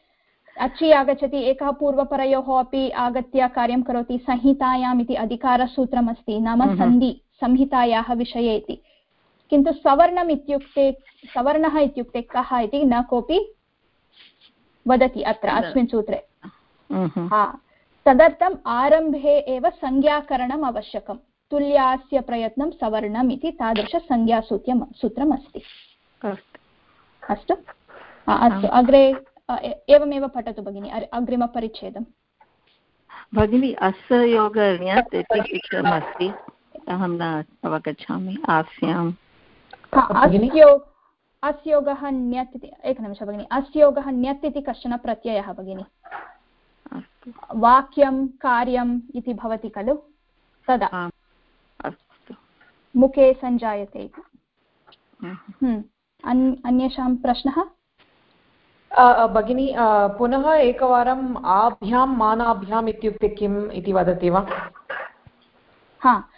अचि आगच्छति एकः पूर्वपरयोः अपि आगत्य कार्यं करोति संहितायाम् इति अधिकारसूत्रम् अस्ति नाम सन्धि संहितायाः विषये इति। किन्तु सवर्णम् इत्युक्ते सवर्णः इत्युक्ते कः इति न कोऽपि वदति अत्र अस्मिन् सूत्रे। हा। तदर्थम् आरम्भे एव संज्ञाकरणम् आवश्यकं तुल्यास्य प्रयत्नं सवर्णम् इति तादृशसंज्ञासूत्रं सूत्रम् अस्ति? अस्तु। अस्तु अग्रे एवमेव पठतु भगिनि अग्रिमपरिच्छेदम्। भगिनि अस्य योगण्यत् इति शिक्षणमस्ति अहं न अवगच्छामि आस्याम्। अस्योगः ण्यत् इति एकनिमिषः भगिनि अस्योगः ण्यत् इति कश्चन प्रत्ययः भगिनि? वाक्यं कार्यम् इति भवति खलु? तदा। मुखे सञ्जायते इति। अन्येषां प्रश्नः? भगिनी पुनः एकवारम् आभ्यां मानाभ्याम् इत्युक्ते किम् इति वदति वा? हा।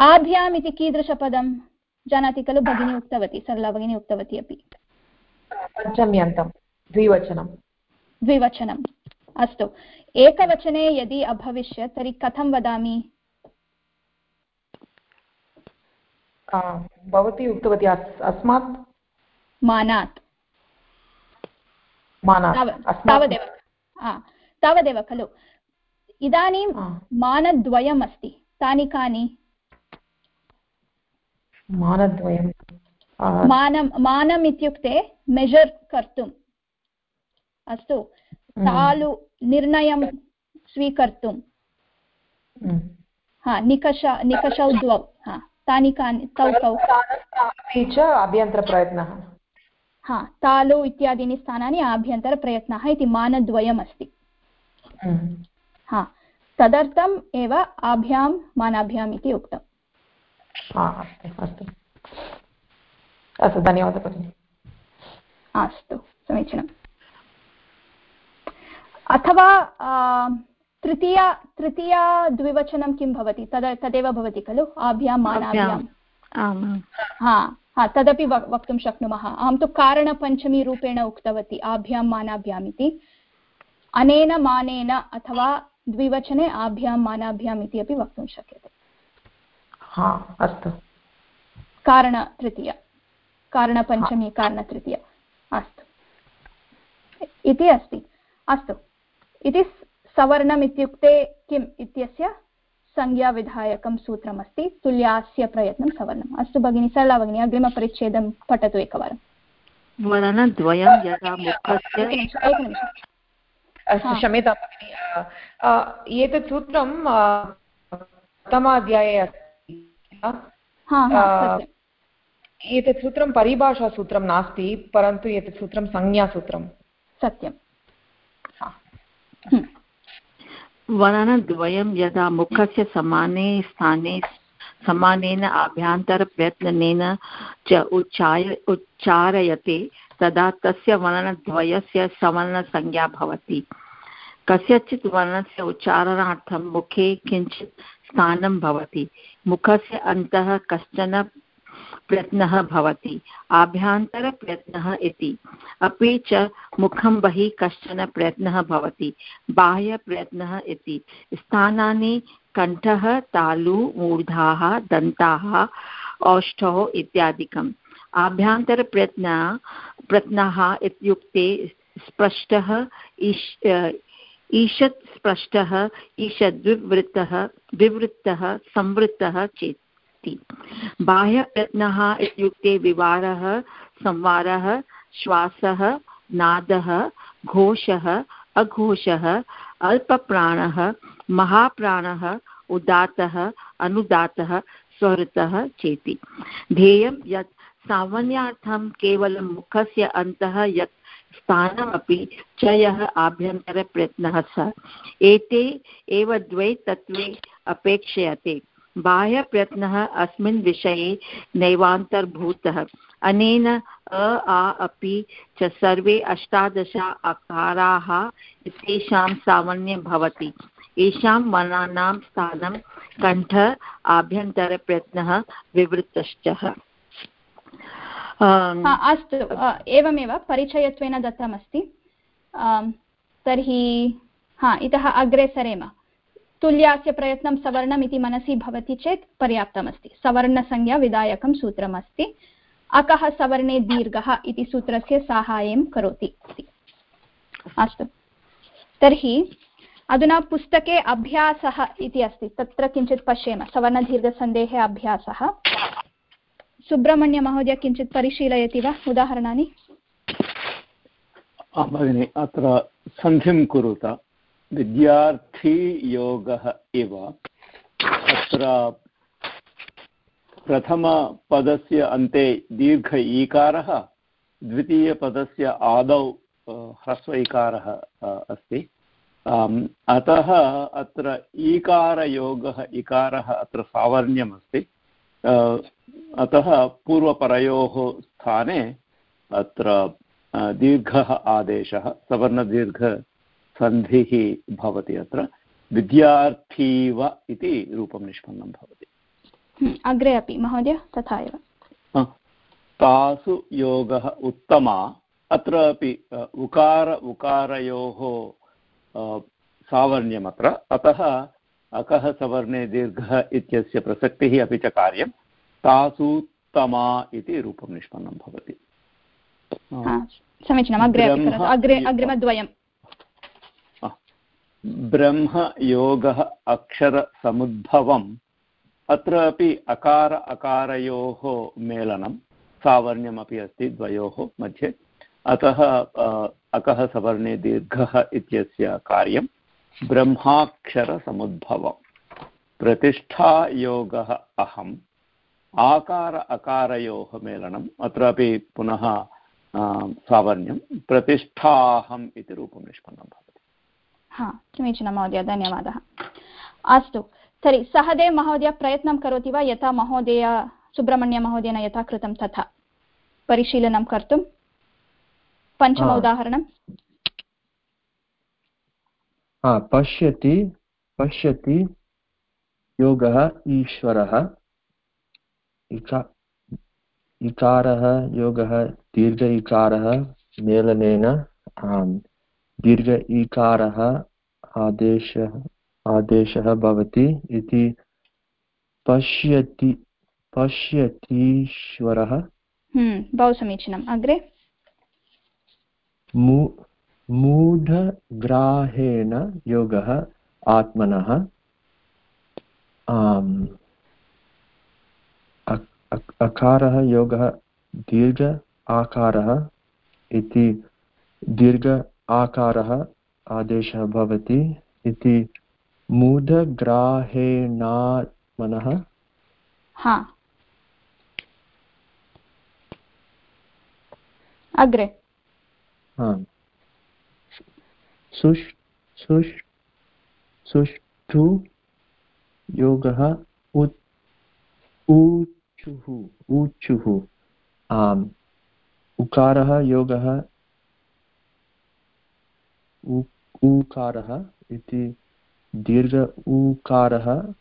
आभ्याम् इति कीदृशपदं जानाति खलु? भगिनी उक्तवती सरला भगिनी उक्तवती अपि। पञ्चम्यन्तं द्विवचनं। द्विवचनम् अस्तु। एकवचने यदि अभविष्यत् तर्हि कथं वदामि? भवती उक्तवती अस्मात्? मानात्। तावदेव तावदेव खलु इदानीं मानद्वयम् अस्ति तानि कानि मानद्वयं मानं मानम् इत्युक्ते मेजर् कर्तुम् अस्तु हम्म। तालु निर्णयं स्वीकर्तुं हम्म। हा निकष निकषौ द्वौ हा तानि कानि तौ तौ च आभ्यन्तरप्रयत्नः हा तालु इत्यादीनि स्थानानि आभ्यन्तरप्रयत्नः इति मानद्वयम् अस्ति हम्म। हा तदर्थम् एव आभ्यां मानाभ्याम् इति उक्तम् अस्तु अस्तु धन्यवादः भगिनि अस्तु समीचीनम् अथवा तृतीया तृतीया द्विवचनं किं भवति तद तदेव भवति खलु आभ्यां मानाभ्यां हा हा तदपि वक्तुं शक्नुमः। अहं तु कारणपञ्चमीरूपेण उक्तवती आभ्यां मानाभ्याम् इति अनेन मानेन अथवा द्विवचने आभ्यां मानाभ्याम् इति अपि वक्तुं शक्यते। हा अस्तु। कारणतृतीया कारणपञ्चमी कारणतृतीया अस्तु। इति अस्ति। अस्तु। इति सवर्णम् इत्युक्ते किम् इत्यस्य? संज्ञाविधायकं सूत्रमस्ति तुल्यास्य प्रयत्नं सवर्णम्। अस्तु भगिनि सरला भगिनी अग्रिमपरिच्छेदं पठतु एकवारं। वर्णद्वयं यदा मुखस्य एकनिमिषम् अस्तु क्षम्यतां भगिनि। एतत् सूत्रं प्रथमाध्याये अस्ति। एतत् सूत्रं परिभाषासूत्रं नास्ति परन्तु एतत् सूत्रं संज्ञासूत्रं सत्यं वर्णद्वयं यदा मुखस्य समाने स्थाने समानेन आभ्यन्तरप्रयत्नेन च उच्चाय, उच्चार्यते, तदा तस्य वर्णद्वयस्य सवर्णसंज्ञा भवति। कस्यचित् वर्णस्य उच्चारणार्थं मुखे किञ्चित् स्थानं भवति। मुखस्य अन्तः कश्चन प्रयत्नः भवति। आभ्यन्तरप्रयत्नः इति। अपि च मुखं बहिः कश्चन प्रयत्नः भवति। बाह्यप्रयत्नः इति। स्थानानि कण्ठः, तालु, मूर्धाः, दन्ताः औष्ठौ इत्यादिकम्। आभ्यन्तरप्रयत्न, प्रयत्नः इत्युक्ते स्पष्टः, ईश्, ईषत् स्पष्टः, ईषद्विवृत्तः, विवृत्तः, संवृत्तः चेत्। अस्ति। बाह्यप्रयत्नः इत्युक्ते विवारः, संवारः, श्वासः, नादः, घोषः, अघोषः, अल्पप्राणः, महाप्राणः, उदात्तः, अनुदात्तः, स्वहृतः चेति। ध्येयं यत् सामान्यार्थं केवलं मुखस्य अन्तः यत् स्थानमपि च यः आभ्यन्तरप्रयत्नः स। एते एव द्वे तत्त्वे अपेक्षयते। बाह्यप्रयत्नः अस्मिन् विषये नैवान्तर्भूतः। अनेन अ, आ, अपि च सर्वे अष्टादश अकाराः तेषां सामान्यं भवति। येषां मनानां स्थानं कण्ठ आभ्यन्तरप्रयत्नः विवृतश्च। अस्तु एवमेव परिचयत्वेन दत्तमस्ति। तर्हि, हा, इतः अग्रे सरेम। तुल्यास्य प्रयत्नं सवर्णम् इति मनसि भवति चेत् पर्याप्तमस्ति। सवर्णसंज्ञा विधायकं सूत्रमस्ति। अकः सवर्णे दीर्घः इति सूत्रस्य साहाय्यं करोति इति। अस्तु। तर्हि अधुना पुस्तके अभ्यासः इति अस्ति। तत्र किञ्चित् पश्येम। सवर्णदीर्घसन्धेः अभ्यासः। सुब्रह्मण्यमहोदय किञ्चित् परिशीलयति वा उदाहरणानि? भगिनि, अत्र सन्धिं कुरुत विद्यार्थीयोगः इव। अत्र प्रथमपदस्य अन्ते दीर्घ ईकारः, द्वितीयपदस्य आदौ ह्रस्व इकारः अस्ति। अतः अत्र ईकारयोगः, इकारः अत्र सावर्ण्यमस्ति। अतः पूर्वपरयोः स्थाने अत्र दीर्घः आदेशः सवर्णदीर्घसन्धिः भवति अत्र। विद्यार्थीव इति रूपं निष्पन्नं भवति। हम्म, अग्रे अपि महोदय तथा एव। तासु योगः उत्तमा। अत्र अपि उकार उकारयोः सावर्ण्यमत्र अतः अकः सवर्णे दीर्घः इत्यस्य प्रसक्तिः अपि च कार्यं। तासूत्तमा इति रूपं निष्पन्नं भवति। समीचीनम् अग्रे अग्रे अग्रिमद्वयं ब्रह्मयोगः अक्षरसमुद्भवम् अत्र अपि अकार अकारयोः मेलनं, सावर्ण्यमपि अस्ति द्वयोः मध्ये। अतः अकः सवर्णे दीर्घः इत्यस्य कार्यं ब्रह्माक्षरसमुद्भवम् प्रतिष्ठायोगः अहम्, आकार अकारयोः मेलनम्। अत्रापि पुनः सावर्ण्यं प्रतिष्ठाहम् इति रूपं निष्पन्नं भवति हा समीचीनं महोदय धन्यवादः। अस्तु तर्हि सहदेव महोदय प्रयत्नं करोति वा? यथा महोदय सुब्रह्मण्यमहोदयेन यथा कृतं तथा परिशीलनं कर्तुं? पञ्चम उदाहरणं। पश्यति पश्यति योगः ईश्वरः। इकारः योगः दीर्घ इकारः मेलनेन दीर्घ इकारः आदेशः आदेशः भवति इति पश्यति पश्यतीश्वरः। हम्म, बहु समीचीनम् अग्रे मूढग्राहेण योगः आत्मनः। अकारः योगः दीर्घ आकारः इति दीर्घ आकारः आदेशः भवति इति मूढग्राहेणात्मनः। हा। अग्रे। सुष् सुष् सुष्ठु योगः उत् ऊचुः ऊचुः। आम्। उकारः योगः ऊकारः इति दीर्घ ऊकारः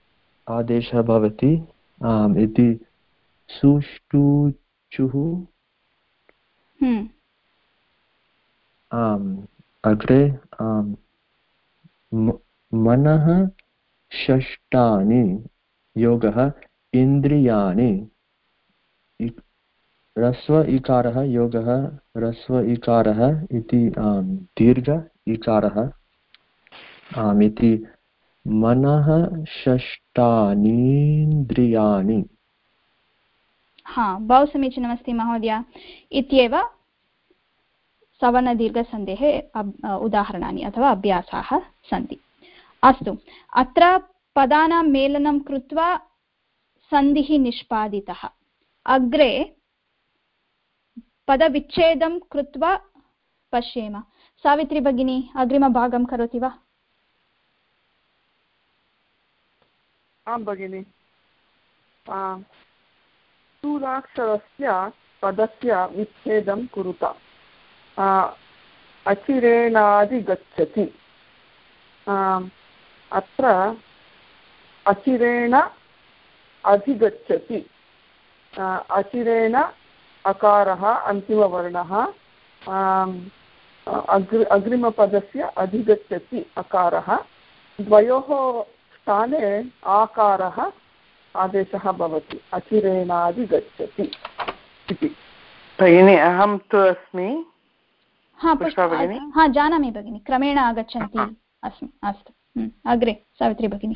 आदेशः भवति। आम् इति सुष्टुचुः हम्म। आम् अग्रे आम् मनः षष्टानि योगः इन्द्रियाणि। ह्रस्व इकारः योगः ह्रस्व इकारः इति दीर्घ इकारः इति मनः षष्टानीन्द्रियाणि हा बहु समीचीनमस्ति महोदय। इत्येव सवर्णदीर्घसन्धेः उदाहरणानि अथवा अभ्यासाः सन्ति। अस्तु, अत्र पदानां मेलनं कृत्वा सन्धिः निष्पादितः। अग्रे पदविच्छेदं कृत्वा पश्येम। सावित्री भगिनी अग्रिमभागं करोति वा आं भगिनि स्थूलाक्षरस्य पदस्य विच्छेदं कुरुत अचिरेणादिगच्छति अत्र अचिरेण अधिगच्छति अचिरेण अकारः अन्तिमवर्णः अग्रि अग्रिमपदस्य अधिगच्छति अकारः। द्वयोः स्थाने आकारः आदेशः भवति अचिरेणाधिगच्छति इति। भगिनि अहं तु अस्मि। हा जानामि भगिनि क्रमेण आगच्छन्ति अस्मि अस्तु। अग्रे सावित्री भगिनी।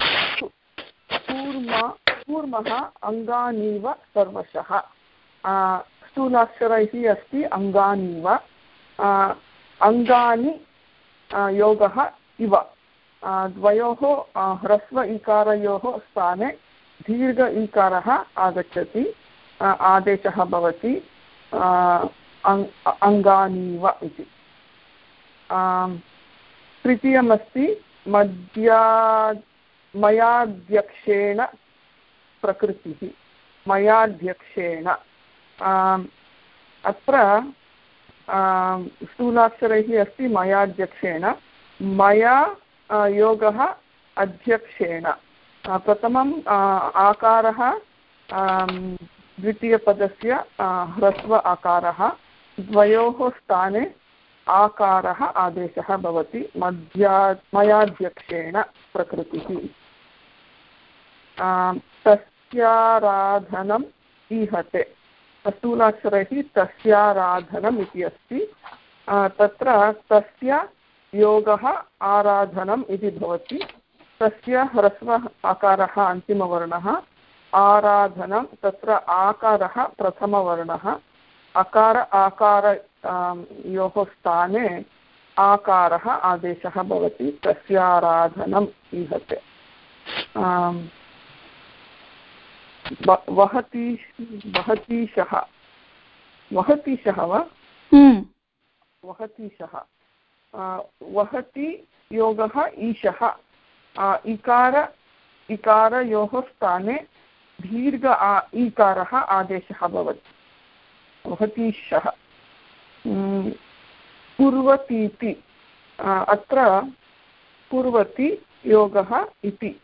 कूर्म कूर्मः अङ्गानीव सर्वशः स्थूलाक्षरैः अस्ति अङ्गानीव। अङ्गानि योगः इव। द्वयोः ह्रस्व इकारयोः स्थाने दीर्घ इकारः आगच्छति। आदेशः भवति अङ्गानीव इति। तृतीयमस्ति, मध्या, मयाध्यक्षेण प्रकृतिः। मयाध्यक्षेण। अत्र स्थूलाक्षरैः अस्ति मयाध्यक्षेण मया योगः अध्यक्षेण। प्रथमम् आकारः द्वितीयपदस्य ह्रस्व आकारः। द्वयोः स्थाने आकारः आदेशः भवति, मध्या, मयाध्यक्षेण प्रकृतिः। तस्याराधनम् ईहते। स्थूलाक्षरैः तस्याराधनम् इति अस्ति तत्र तस्य योगः आराधनम् इति भवति। तस्य ह्रस्व आकारः अन्तिमवर्णः, आराधनं तत्र आकारः प्रथमवर्णः। अकार, आकार योः स्थाने आकारः आदेशः भवति। तस्याराधनम् ईहते वहति वहतीशः वहतीशः वा? वहतीशः वहति योगः ईशः। इकार इकारयोः स्थाने दीर्घ आ ईकारः आदेशः भवति। वहतीशः कुर्वतीति अत्र कुर्वति योगः इति।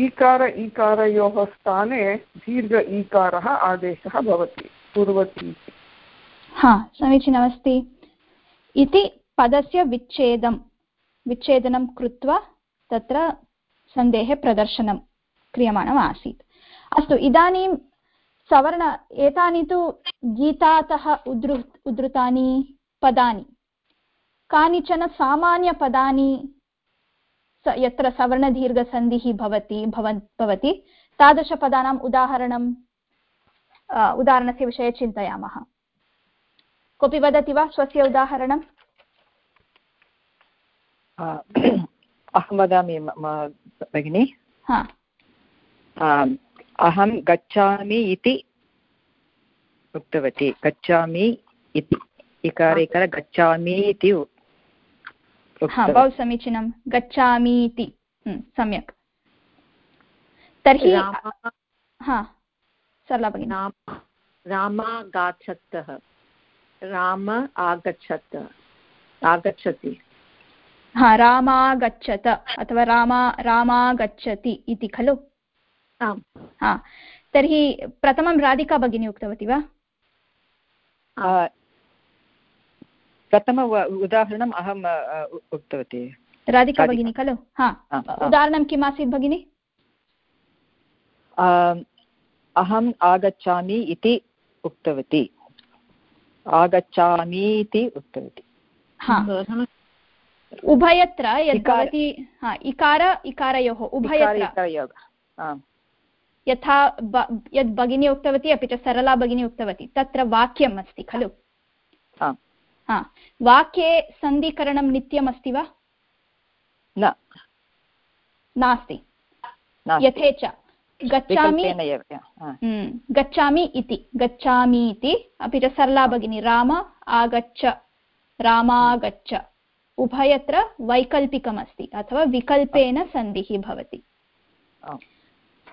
ईकार, ईकारयोः स्थाने दीर्घ ईकारः आदेशः भवति, कुर्वती हा समीचीनमस्ति इति पदस्य विच्छेदं, विच्छेदनं कृत्वा तत्र सन्देहे प्रदर्शनं क्रियमाणम् आसीत्। अस्तु, इदानीं सवर्ण, एतानि तु गीतातः उद्धृ, उद्धृतानि पदानि। कानिचन सामान्यपदानि यत्र सवर्णदीर्घसन्धिः भवति भवन् भवति। तादृशपदानाम् उदाहरणं उदाहरणस्य विषये चिन्तयामः। कोऽपि वदति वा स्वस्य उदाहरणम् अहं वदामि भगिनि। अहं गच्छामि इति उक्तवती। गच्छामि इति। इकार इकार गच्छामि इति बहु समीचीनं गच्छामि इति सम्यक्. तर्हि हा सरला भगिनि. रामागाच्छतः राम आगच्छत् आगच्छति. हा रामागच्छत अथवा रामा रामागच्छति इति खलु? आम्. हा तर्हि प्रथमं राधिका भगिनी उक्तवती वा? प्रथम उदाहरणम् अहम् उक्तवती। राधिका भगिनी खलु? हा। उदाहरणं किम् आसीत् भगिनि? अहम् आगच्छामि इति उक्तवती। आगच्छामि इति उक्तवती। उभयत्र यत् इकार इकारयोः उभयत्र। यथा यद् भगिनी उक्तवती अपि च सरला भगिनी उक्तवती तत्र वाक्यम् अस्ति खलु? हा. वाक्ये सन्धिकरणं नित्यम् अस्ति वा? न. नास्ति. यथेच. गच्छामि। हम्म, गच्छामि इति. गच्छामि इति. अपि च सरला भगिनी राम आगच्छ. रामागच्छ. उभयत्र वैकल्पिकमस्ति अथवा विकल्पेन सन्धिः भवति.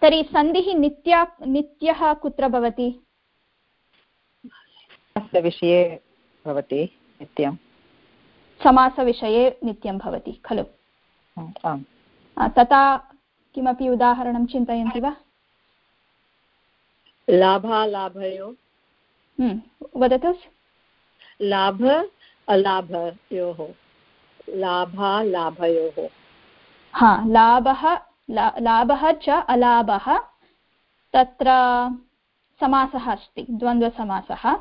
तर्हि सन्धिः नित्या नित्यः कुत्र भवति? विषये भवति। नित्यं। समासविषये नित्यं भवति खलु? आम्। तथा किमपि उदाहरणं चिन्तयन्ति वा? लाभालाभयो। हम्म, वदतु। लाभ अलाभयोः। लाभालाभयोः। हा लाभः लाभः च अलाभः। तत्र समासः अस्ति द्वन्द्वसमासः।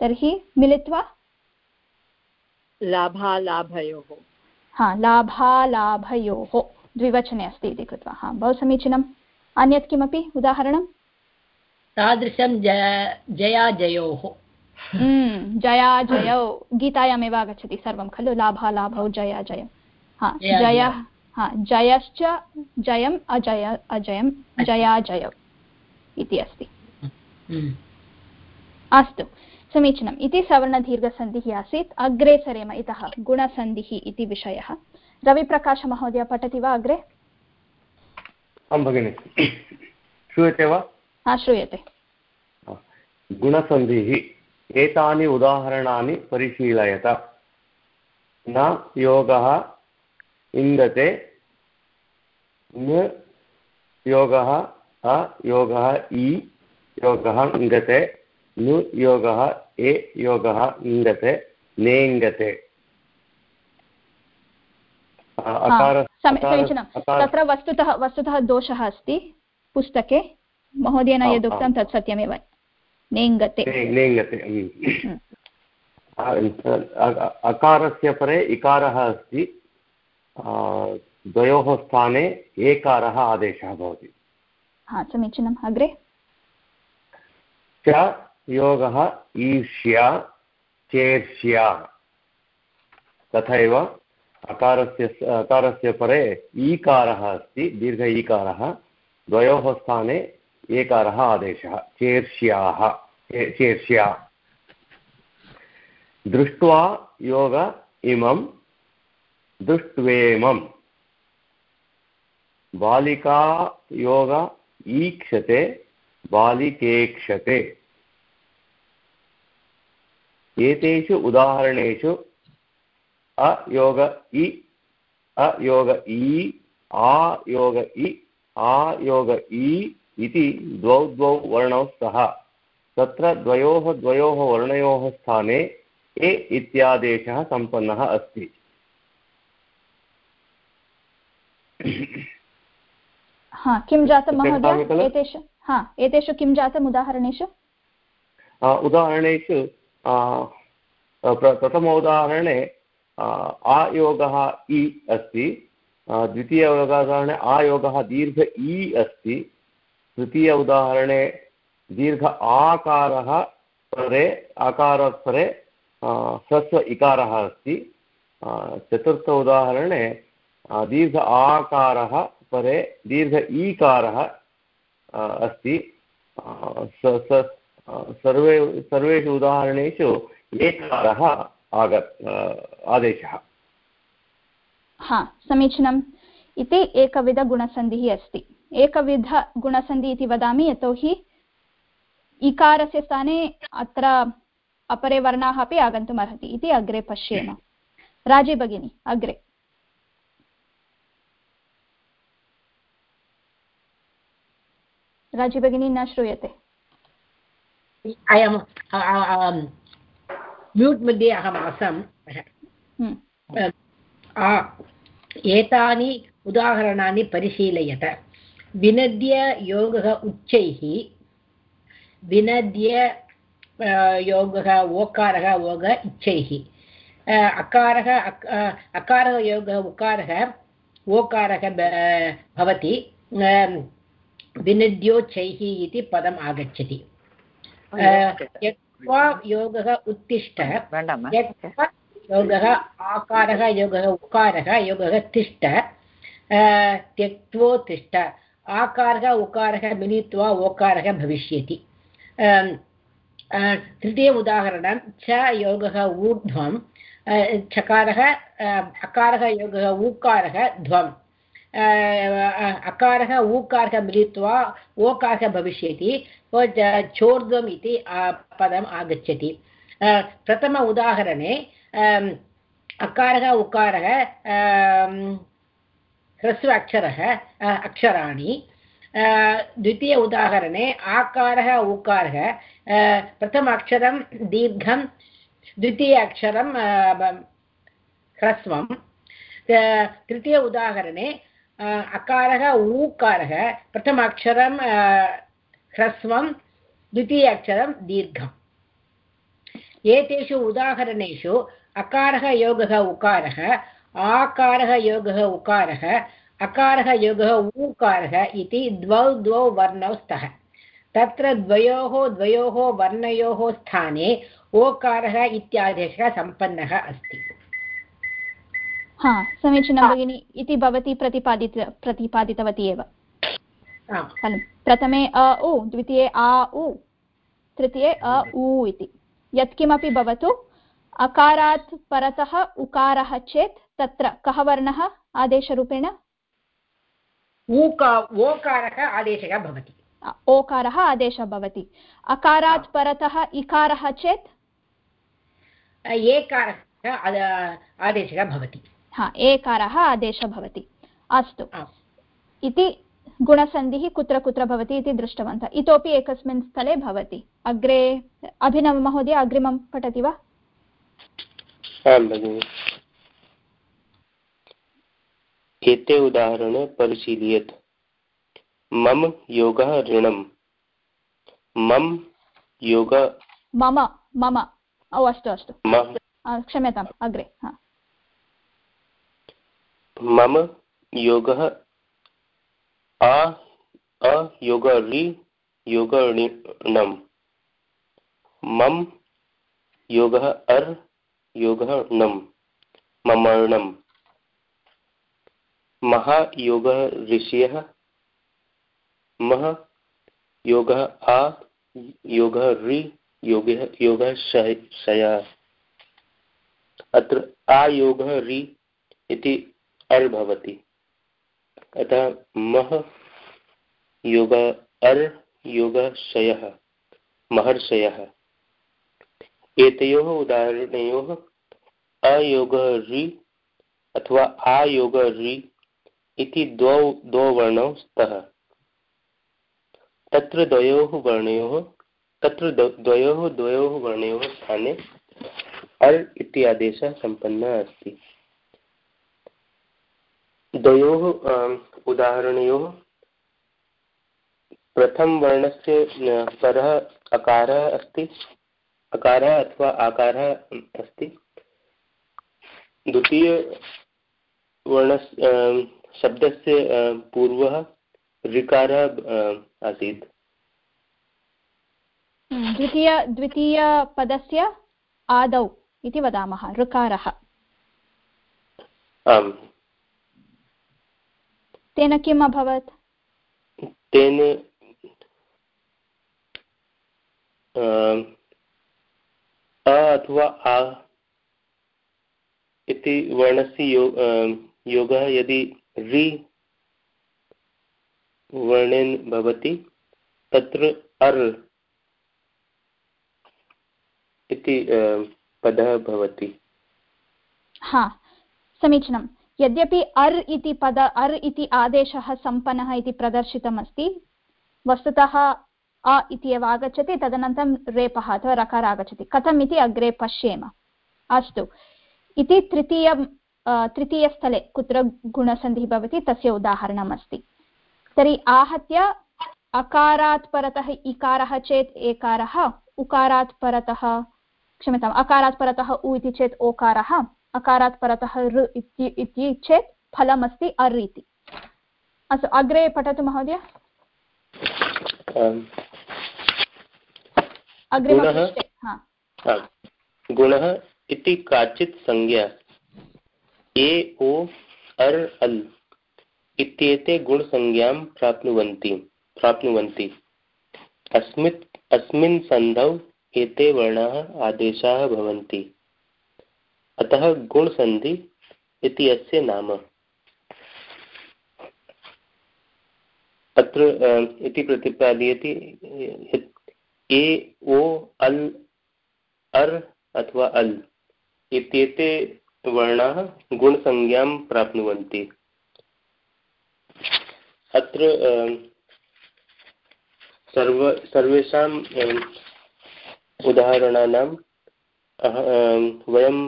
तर्हि मिलित्वा लाभालाभयोः। हा लाभालाभयोः द्विवचने अस्ति इति कृत्वा। हा बहु समीचीनम् अन्यत् किमपि उदाहरणं? तादृशं जयाजयोः। हम्म, जया जयौ गीतायामेव आगच्छति सर्वं खलु। लाभालाभौ जया जयौ हा जया हा जयश्च जयम् अजय अजयं जया जयौ इति अस्ति। हम्म। अस्तु। समीचीनम्। इति सवर्णदीर्घसन्धिः आसीत्। अग्रे सरेम इतः गुणसन्धिः इति विषयः। रविप्रकाशमहोदय पठति वा अग्रे? आं भगिनि। श्रूयते वा? हा श्रूयते। गुणसन्धिः एतानि उदाहरणानि परिशीलयत। न योगः इङ्गते न योगः योगः इ योगः इङ्गते नु योगः ए योगः इङ्गते नेङ्गते समीचीनं। तत्र वस्तुतः वस्तुतः दोषः अस्ति पुस्तके। महोदयेन यदुक्तं तत् सत्यमेव। नेङ्गते नेङ्गते हम्म। अकारस्य परे इकारः अस्ति। द्वयोः स्थाने एकारः आदेशः भवति। हा समीचीनम्। अग्रे? च योगः ईर्ष्या, चेर्ष्या। तथैव अकारस्य अकारस्य परे ईकारः अस्ति, दीर्घ ईकारः। द्वयोः स्थाने एकारः आदेशः, चेर्ष्याः चेर्ष्या। दृष्ट्वा योग इमं, दृष्ट्वेमं। बालिका योग ईक्षते, बालिकेक्षते। एतेषु उदाहरणेषु अयोग इ अयोग इ आयोग इ आयोग इ इति द्वौ द्वौ वर्णौ स्तः। तत्र द्वयोः द्वयोः वर्णयोः स्थाने ए इत्यादेशः सम्पन्नः अस्ति। हा किं जातं महोदय? एतेषु हा एतेषु किं जातम् उदाहरणेषु? उदाहरणेषु प्र- प्रथम उदाहरणे अ, आयोगः इ अस्ति द्वितीय उदाहरणे आयोगः दीर्घ इ अस्ति तृतीय उदाहरणे दीर्घ आकारः परे आकारपरे अ, ह्रस्व इकारः अस्ति चतुर्थ उदाहरणे दीर्घ आकारः परे दीर्घ ईकारः अस्ति सर्वे, सर्वेषु उदाहरणेषु एकारः आग आदेशः। हा, समीचीनम्। इति एकविधगुणसन्धिः अस्ति। एकविधगुणसन्धिः इति वदामि, यतोहि इकारस्य स्थाने अत्र अपरे वर्णाः अपि आगन्तुम् इति अग्रे पश्येम। राज़ी भगिनी, अग्रे। राज़ी भगिनी न श्रूयते। अयं म्यूट् मध्ये अहम् आसम् एतानि उदाहरणानि परिशीलयत विनद्य योगः उच्चैः विनद्य योगः ओकारः ओग इच्छैः अकारः अक- अकारः योगः उकारः ओकारः भवति विनद्योच्चैः इति पदम् आगच्छति यत्वा योगः उत्तिष्ठ यत्वा योगः आकारः योगः उकारः योगः तिष्ठ त्यक्त्वो तिष्ठ आकारः उकारः मिलित्वा ओकारः भविष्यति. उदाहरणं च योगः ऊर्ध्वं चकारः अकारः योगः ऊकारः ध्वम्. अकारः ऊकारः मिलित्वा ओकारः भविष्यति. चोर्ध्वम् इति पदम् आगच्छति प्रथम उदाहरणे अकारः उकारः ह्रस्व अक्षरः अक्षराणि द्वितीय उदाहरणे आकारः उकारः प्रथम अक्षरं दीर्घं द्वितीय अक्षरं ह्रस्वं तृतीय उदाहरणे अकारः ऊकारः प्रथम अक्षरं ह्रस्वं द्वितीय अक्षरं दीर्घम्। एतेषु उदाहरणेषु अकारः योगः उकारः आकारः योगः उकारः अकारः योगः ऊकारः इति द्वौ द्वौ वर्णौ स्तः। तत्र द्वयोः द्वयोः वर्णयोः स्थाने ओकारः इत्यादेशः सम्पन्नः अस्ति। हा समीचीनं भगिनि इति भवती प्रतिपादित प्रतिपादितवती एव। खलु। प्रथमे अ उ द्वितीये आ उ तृतीये अ उ इति। यत्किमपि भवतु अकारात् परतः उकारः चेत् तत्र कः वर्णः आदेशरूपेण? ओकारः आदेशः भवति। ओकारः आदेशः भवति। अकारात् परतः इकारः चेत्? एकारः आदेशः भवति। हा एकारः आदेशः भवति। अस्तु। इति गुणसन्धिः कुत्र कुत्र भवति इति दृष्टवन्तः। इतोपि एकस्मिन् स्थले भवति। अग्रे अभिनवमहोदय अग्रिमं पठति वा? एते उदाहरणे परिशील्येत्। मम योगः ऋणं मम योग मम मम। ओ अस्तु अस्तु। क्षम्यताम् अग्रे मम योगः अ अयोग रि योगणम् मम, योगः अर् योगः णम् आ रि योगः अत्र आयोगः रि इति भवति। अतः मह योग अर् योगशयः महर्षयः। एतयोः उदाहरणयोः अयोगः रि अथवा आयोग रि इति द्वौ द्वौ वर्णौ स्तः। तत्र द्वयोः वर्णयोः, तत्र स्थाने अर् इति आदेशः सम्पन्नः अस्ति। द्वयोः उदाहरणयोः। प्रथमवर्णस्य परः अकारः अस्ति। अकारः अथवा आकारः अस्ति। द्वितीयवर्ण शब्दस्य पूर्वः ऋकारः आसीत्। हम्म, द्वितीय द्वितीयपदस्य आदौ इति वदामः ऋकारः। आम्। तेन किम् अभवत्? तेन अ अथवा आ इति वर्णस्य यो, योगः यदि रि वर्णेन भवति तत्र अर् इति पदः भवति। हा समीचीनं यद्यपि अर् इति पद, अर् इति आदेशः सम्पन्नः इति प्रदर्शितमस्ति, वस्तुतः अ इति एव आगच्छति, तदनन्तरं रेपः अथवा रकारः आगच्छति। कथम् इति अग्रे पश्येम। अस्तु। इति तृतीय तृतीयस्थले कुत्र गुणसन्धिः भवति, तस्य उदाहरणम् अस्ति तर्हि आहत्य अकारात् परतः इकारः चेत् एकारः उकारात् परतः क्षम्यताम् अकारात् परतः उ इति चेत् ओकारः अकारात् परतः ऋ इति चेत् फलमस्ति अर् इति। अस्तु अग्रे पठतु महोदय। गुणः? इति काचित् संज्ञा। ए ओ अर् अल् इत्येते गुणसंज्ञां प्राप्नुवन्ति प्राप्नुवन्ति। अस्मिन् अस्मिन् सन्धौ एते वर्णाः आदेशाः भवन्ति। अतः गुणसन्धि इति अस्य नाम। अत्र इति प्रतिपादयति ए, ओ, अल्, अर् अथवा अल् इत्येते वर्णाः गुणसंज्ञां प्राप्नुवन्ति। अत्र सर्व सर्वेषाम् उदाहरणानां वयं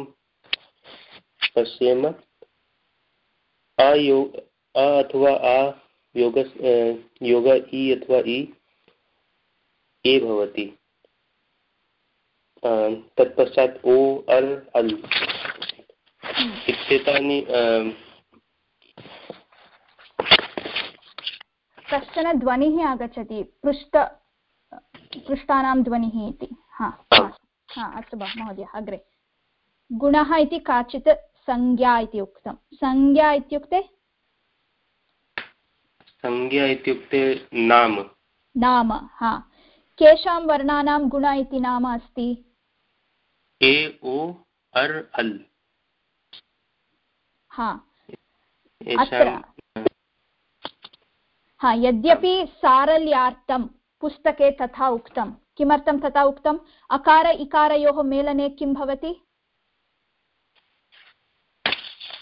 अयो अ अथवा आ योग योग इ अथवा इ, ए भवति। तत्पश्चात् ओ अर् अल्। कश्चन ध्वनिः आगच्छति, पृष्ठ, पृष्ठानां ध्वनिः इति। हा हा अस्तु महोदय, अग्रे। गुणः इति काचित् संज्ञा इति उक्तं। संज्ञा इत्युक्ते? संज्ञा इत्युक्ते नाम। नाम हा। केषां वर्णानां गुण इति नाम अस्ति? ए ओ अर् अल्। हा। अत्र हा यद्यपि सारल्यार्थं पुस्तके तथा उक्तं। किमर्थं तथा उक्तम् अकार इकारयोः मेलने किं भवति?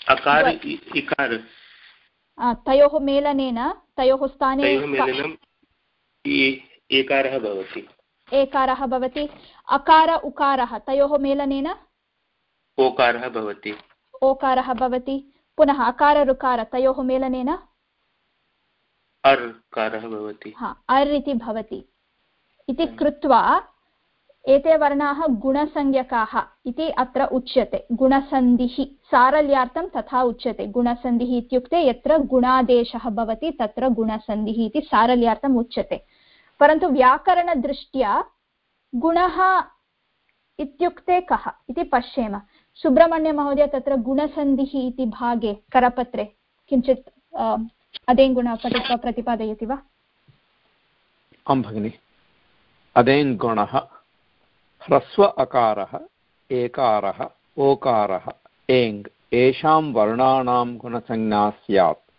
अकार इकार। तयोः मेलनेन तयोः स्थाने एकारः भवति। एकारः भवति। अकार उकारः तयोः मेलनेन? ओकारः भवति। ओकारः भवति। पुनः अकार ऋकार तयोः मेलनेन? अर्कारः भवति। हा अर् इति भवति। इति कृत्वा एते वर्णाः गुणसंज्ञकाः इति अत्र उच्यते। गुणसन्धिः, सारल्यार्थं तथा उच्यते। गुणसन्धिः इत्युक्ते यत्र गुणादेशः भवति, तत्र गुणसन्धिः इति सारल्यार्थम् उच्यते। परन्तु व्याकरणदृष्ट्या गुणः इत्युक्ते कः इति पश्येम। सुब्रह्मण्यमहोदय तत्र गुणसन्धिः इति भागे, करपत्रे, किञ्चित् अदेङ्गुण पठित्वा प्रतिपादयति वा? आं भगिनि। अदेङ्गुणः ह्रस्व अकारः, एकारः, ओकारः, एङ्, येषां वर्णानां गुणसंज्ञा स्यात्।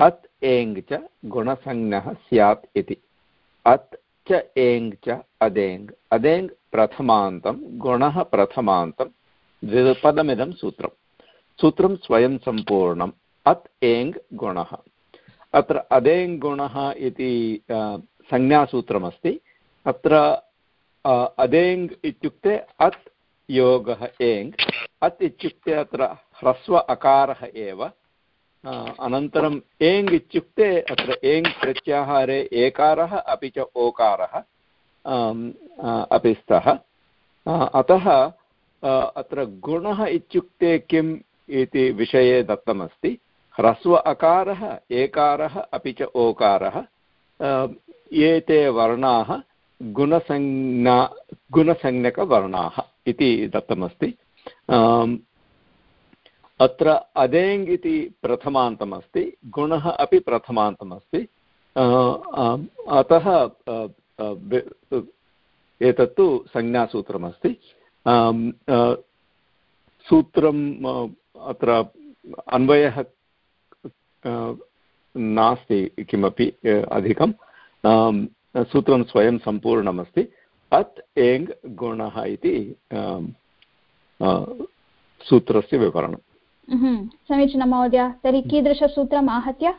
अत्, एङ् च गुणसंज्ञः स्यात् इति। अत् च, एङ् च, अदेङ्। अदेङ् प्रथमान्तं, गुणः प्रथमान्तं, द्विपदमिदं सूत्रं सूत्रं स्वयं सम्पूर्णम्। अत्, एङ्, गुणः। अत्र अदेङ् गुणः इति संज्ञासूत्रमस्ति। अत्र अदेङ् इत्युक्ते अत् योगः एङ् अत् इत्युक्ते अत्र ह्रस्व अकारः एव अनन्तरम् एङ् इत्युक्ते अत्र एङ् प्रत्याहारे एकारः अपि च ओकारः अपि स्तः अतः अत्र गुणः इत्युक्ते किम् इति विषये दत्तमस्ति ह्रस्व अकारः एकारः अपि च ओकारः एते वर्णाः गुणसंज्ञा, गुणसंज्ञकवर्णाः इति दत्तमस्ति. अत्र अदेङ् इति प्रथमान्तमस्ति, गुणः अपि प्रथमान्तमस्ति. अतः एतत्तु संज्ञासूत्रमस्ति. सूत्रम् अत्र अन्वयः नास्ति किमपि अधिकं सूत्रं स्वयं सम्पूर्णमस्ति। अत् एङ् गुणः इति सूत्रस्य विवरणम्। समीचीनं महोदय। तर्हि कीदृशसूत्रम् आहत्य?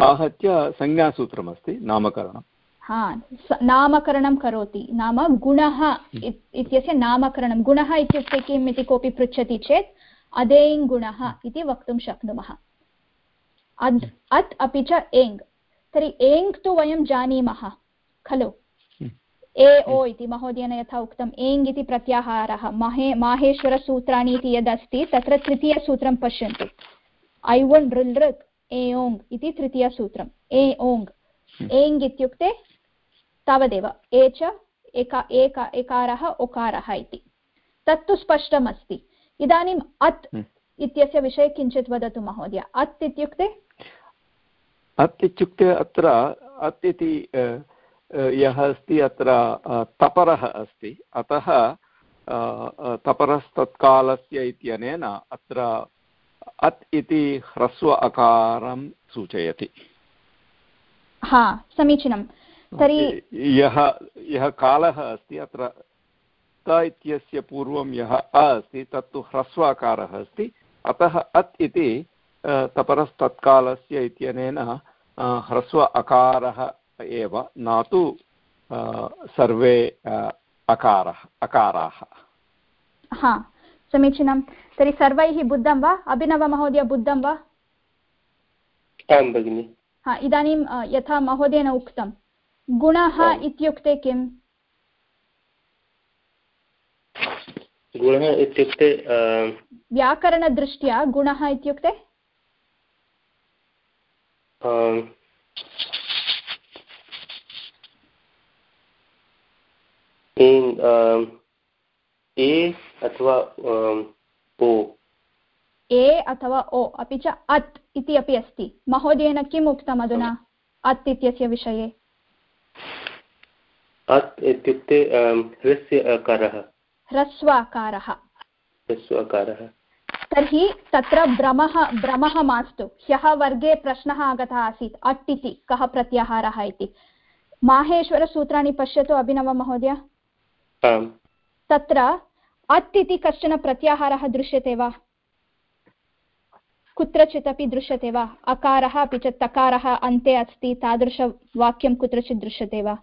आहत्य संज्ञासूत्रमस्ति नामकरणं हा नामकरणं करोति। नाम गुणः इत्यस्य नामकरणं। गुणः इत्युक्ते किम् इति कोऽपि पृच्छति चेत् अदेङ् गुणः इति वक्तुं शक्नुमः। अद् अत् अपि च एङ् तर्हि एङ् तु वयं जानीमः खलु? ए ओ इति महोदयेन यथा उक्तम् एङ् इति प्रत्याहारः महे माहेश्वरसूत्राणि इति यदस्ति तत्र तृतीयसूत्रं पश्यन्तु। ऐ वन् ऋल् ऋक् एओङ् इति तृतीयसूत्रम् ए ओङ् एङ् इत्युक्ते तावदेव ए च एका एका एकारः ओकारः इति। तत्तु स्पष्टमस्ति। इदानीम् अत् इत्यस्य विषये किञ्चित् वदतु महोदय। अत् इत्युक्ते अत् इत्युक्ते अत्र अत् इति यः अस्ति अत्र तपरः अस्ति। अतः तपरस्तत्कालस्य इत्यनेन अत्र अत् इति ह्रस्व अकारं सूचयति। हा समीचीनं तर्हि यः यः कालः अस्ति अत्र त इत्यस्य पूर्वं यः अ अस्ति तत्तु ह्रस्व अकारः अस्ति। अतः अत् इति तपरस्तत्कालस्य इत्यनेन ह्रस्व अकारः एव न तु सर्वे अकारः अकाराः। हा समीचीनं। तर्हि सर्वैः बुद्धं वा? अभिनवमहोदय बुद्धं वा? आं भगिनि। हा इदानीं यथा महोदयेन उक्तं। गुणः इत्युक्ते किम्? गुणः इत्युक्ते व्याकरणदृष्ट्या गुणः इत्युक्ते? ए अथवा ओ ए अथवा ओ अपि च अत् इति अपि अस्ति। महोदयेन किम् उक्तम् अधुना अत् इत्यस्य विषये। अत् इत्युक्ते ह्रस्य अकारः ह्रस्वाकारः। ह्रस्वाकारः। तर्हि तत्र भ्रमः भ्रमः मास्तु। ह्यः वर्गे प्रश्नः आगतः आसीत्। अट् इति कः प्रत्याहारः इति। माहेश्वरसूत्राणि पश्यतु अभिनवमहोदय तत्र अत् इति कश्चन प्रत्याहारः दृश्यते वा? कुत्रचित् अपि दृश्यते वा? अकारः अपि च तकारः अन्ते अस्ति। तादृशवाक्यं कुत्रचित् दृश्यते वा?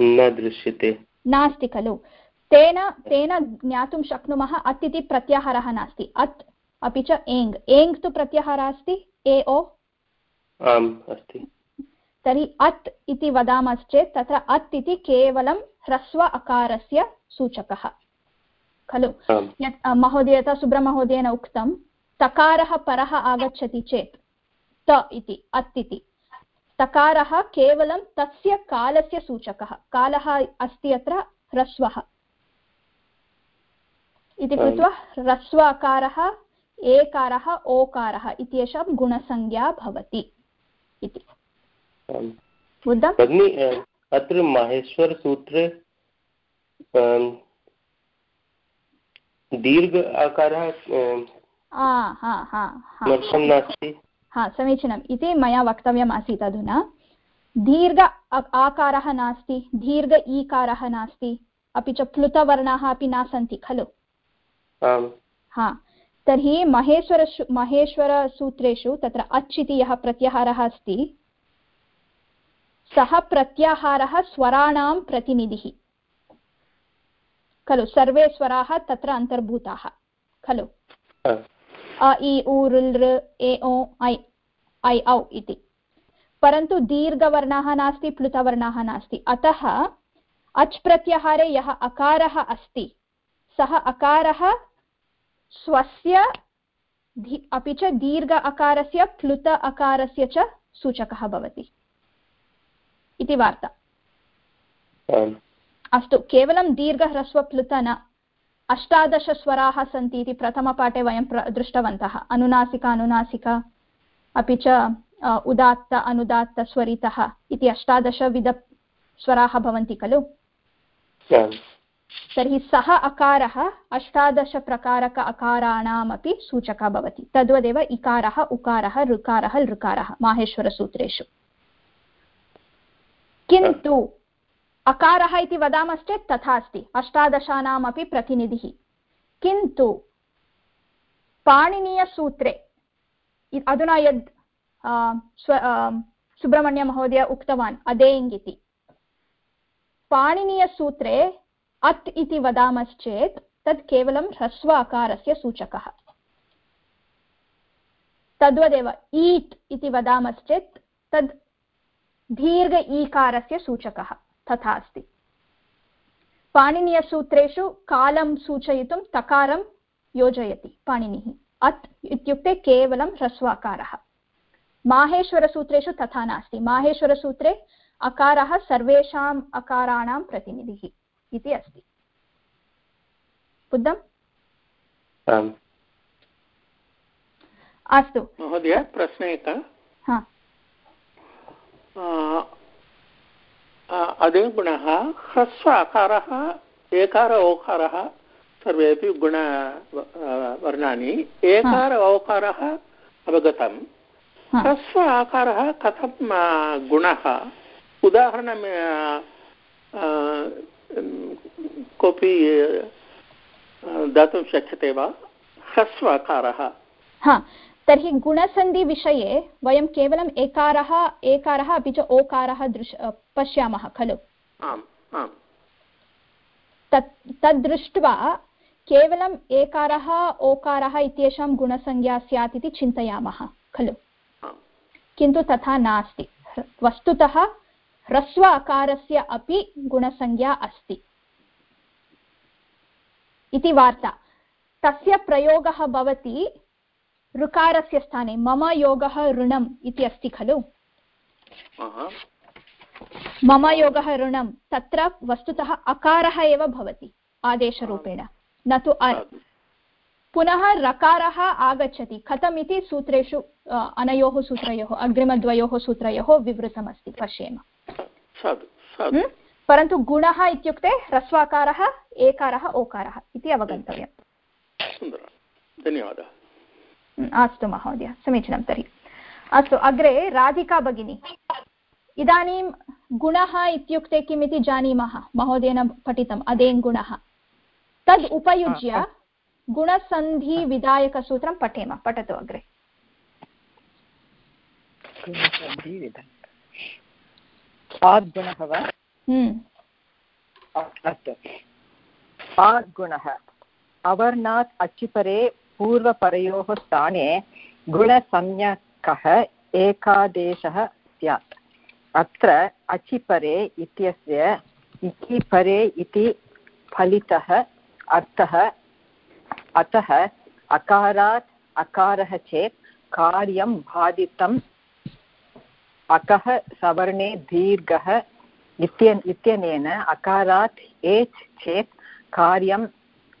न दृश्यते। नास्ति खलु। तेन तेन ज्ञातुं शक्नुमः अत् इति प्रत्याहारः नास्ति अत् अपि च एङ् एङ् तु प्रत्याहारः अस्ति ए ओ आम् अस्ति तर्हि अत् इति वदामश्चेत् तत्र अत् इति केवलं ह्रस्व अकारस्य सूचकः। खलु? यत् महोदय यथा सुब्रमहोदयेन उक्तं तकारः परः आगच्छति चेत् त इति अत् इति। तकारः केवलं तस्य कालस्य सूचकः। कालः अस्ति अत्र? ह्रस्वः। इति कृत्वा ह्रस्व अकारः एकारः ओकारः इत्येषां गुणसंज्ञा भवति इति। भगिनि अत्र माहेश्वरसूत्रे दीर्घ आकारः नास्ति। हा समीचीनम्। इति मया वक्तव्यम् आसीत् अधुना। दीर्घ आकारः नास्ति दीर्घ ईकारः नास्ति अपि च प्लुतवर्णाः अपि न सन्ति खलु? हा। तर्हि महेश्वर महेश्वरसूत्रेषु तत्र अच् इति यः प्रत्याहारः अस्ति सः प्रत्याहारः स्वराणां प्रतिनिधिः। खलु सर्वे स्वराः तत्र अन्तर्भूताः। खलु। अ इ उ ऋल् ऋ ए ओ ऐ ऐ औ इति। परन्तु दीर्घवर्णः नास्ति प्लुतवर्णः नास्ति। अतः अच् प्रत्याहारे यः अकारः अस्ति सः अकारः स्वस्य अपि च दीर्घ अकारस्य प्लुत अकारस्य च सूचकः भवति। इति वार्ता। अस्तु केवलं दीर्घह्रस्वप्लुत न। अष्टादशस्वराः सन्ति इति प्रथमपाठे वयं दृष्टवन्तः। अनुनासिक अनुनासिक अपि च उदात्त अनुदात्तस्वरितः इति अष्टादशविधस्वराः भवन्ति खलु? तर्हि सः अकारः अष्टादशप्रकारक अकाराणामपि सूचकः भवति। तद्वदेव इकारः, उकारः, ऋकारः, लृकारः, माहेश्वरसूत्रेषु। किन्तु अकारः इति वदामश्चेत् तथा अस्ति। अष्टादशानामपि प्रतिनिधिः। किन्तु पाणिनीयसूत्रे अधुना यद् स्व सुब्रह्मण्यमहोदय उक्तवान् अदेङ् इति पाणिनीयसूत्रे अत् इति वदामश्चेत् तत् केवलं ह्रस्व अकारस्य सूचकः। तद्वदेव ईट् इति वदामश्चेत् तद् दीर्घ ईकारस्य सूचकः तथा अस्ति। पाणिनीयसूत्रेषु कालं सूचयितुं तकारं योजयति पाणिनिः। अत् इत्युक्ते केवलं ह्रस्वाकारः माहेश्वरसूत्रेषु तथा नास्ति। माहेश्वरसूत्रे अकारः सर्वेषाम् अकाराणां प्रतिनिधिः। इति अस्ति। बुद्धम्? अस्तु। महोदय प्रश्नः एकः। हा। अदे गुणः ह्रस्व अकारः एकार ओकारः सर्वेपि गुण वर्णानि। एकार ओकारः अवगतम्। ह्रस्व आकारः कथं गुणः? उदाहरणं कोऽपि दातुं शक्यते वा? ह्रस्व हा तर्हि गुणसन्धिविषये वयं केवलम् एकारः एकारः अपि च ओकारः दृश् पश्यामः खलु? आम् आम्। तत् तद् दृष्ट्वा केवलम् एकारः ओकारः इत्येषां गुणसंज्ञा स्यात् इति चिन्तयामः खलु? किन्तु तथा नास्ति। वस्तुतः ह्रस्व अकारस्य अपि गुणसंज्ञा अस्ति। इति वार्ता। तस्य प्रयोगः भवति ऋकारस्य स्थाने मम योगः ऋणम् इति अस्ति खलु? मम योगः ऋणं तत्र वस्तुतः अकारः एव भवति आदेशरूपेण। न तु पुनः रकारः आगच्छति। कथम् इति सूत्रेषु अनयोः सूत्रयोः अग्रिमद्वयोः सूत्रयोः विवृतमस्ति पश्येम। परन्तु गुणः इत्युक्ते ह्रस्वाकारः एकारः ओकारः इति अवगन्तव्यम्। धन्यवादः। अस्तु महोदय समीचीनं तर्हि। अस्तु अग्रे राधिका भगिनी। इदानीं गुणः इत्युक्ते किम् इति जानीमः? महोदयेन पठितम् अदेङ् गुणः। तद् उपयुज्य गुणसन्धिविधायकसूत्रं पठेम पठतु अग्रे। आद्गुणः वा? अस्तु। आद्गुणः अवर्णात् अचिपरे पूर्वपरयोः स्थाने गुणसंज्ञकः एकादेशः स्यात्। अत्र अचिपरे इत्यस्य इकिपरे इति फलितः अर्थः अतः अकारात् अकारः चेत् कार्यं बाधितम् अकः सवर्णे दीर्घः इत्यनेन अकारात् एच् चेत् कार्यं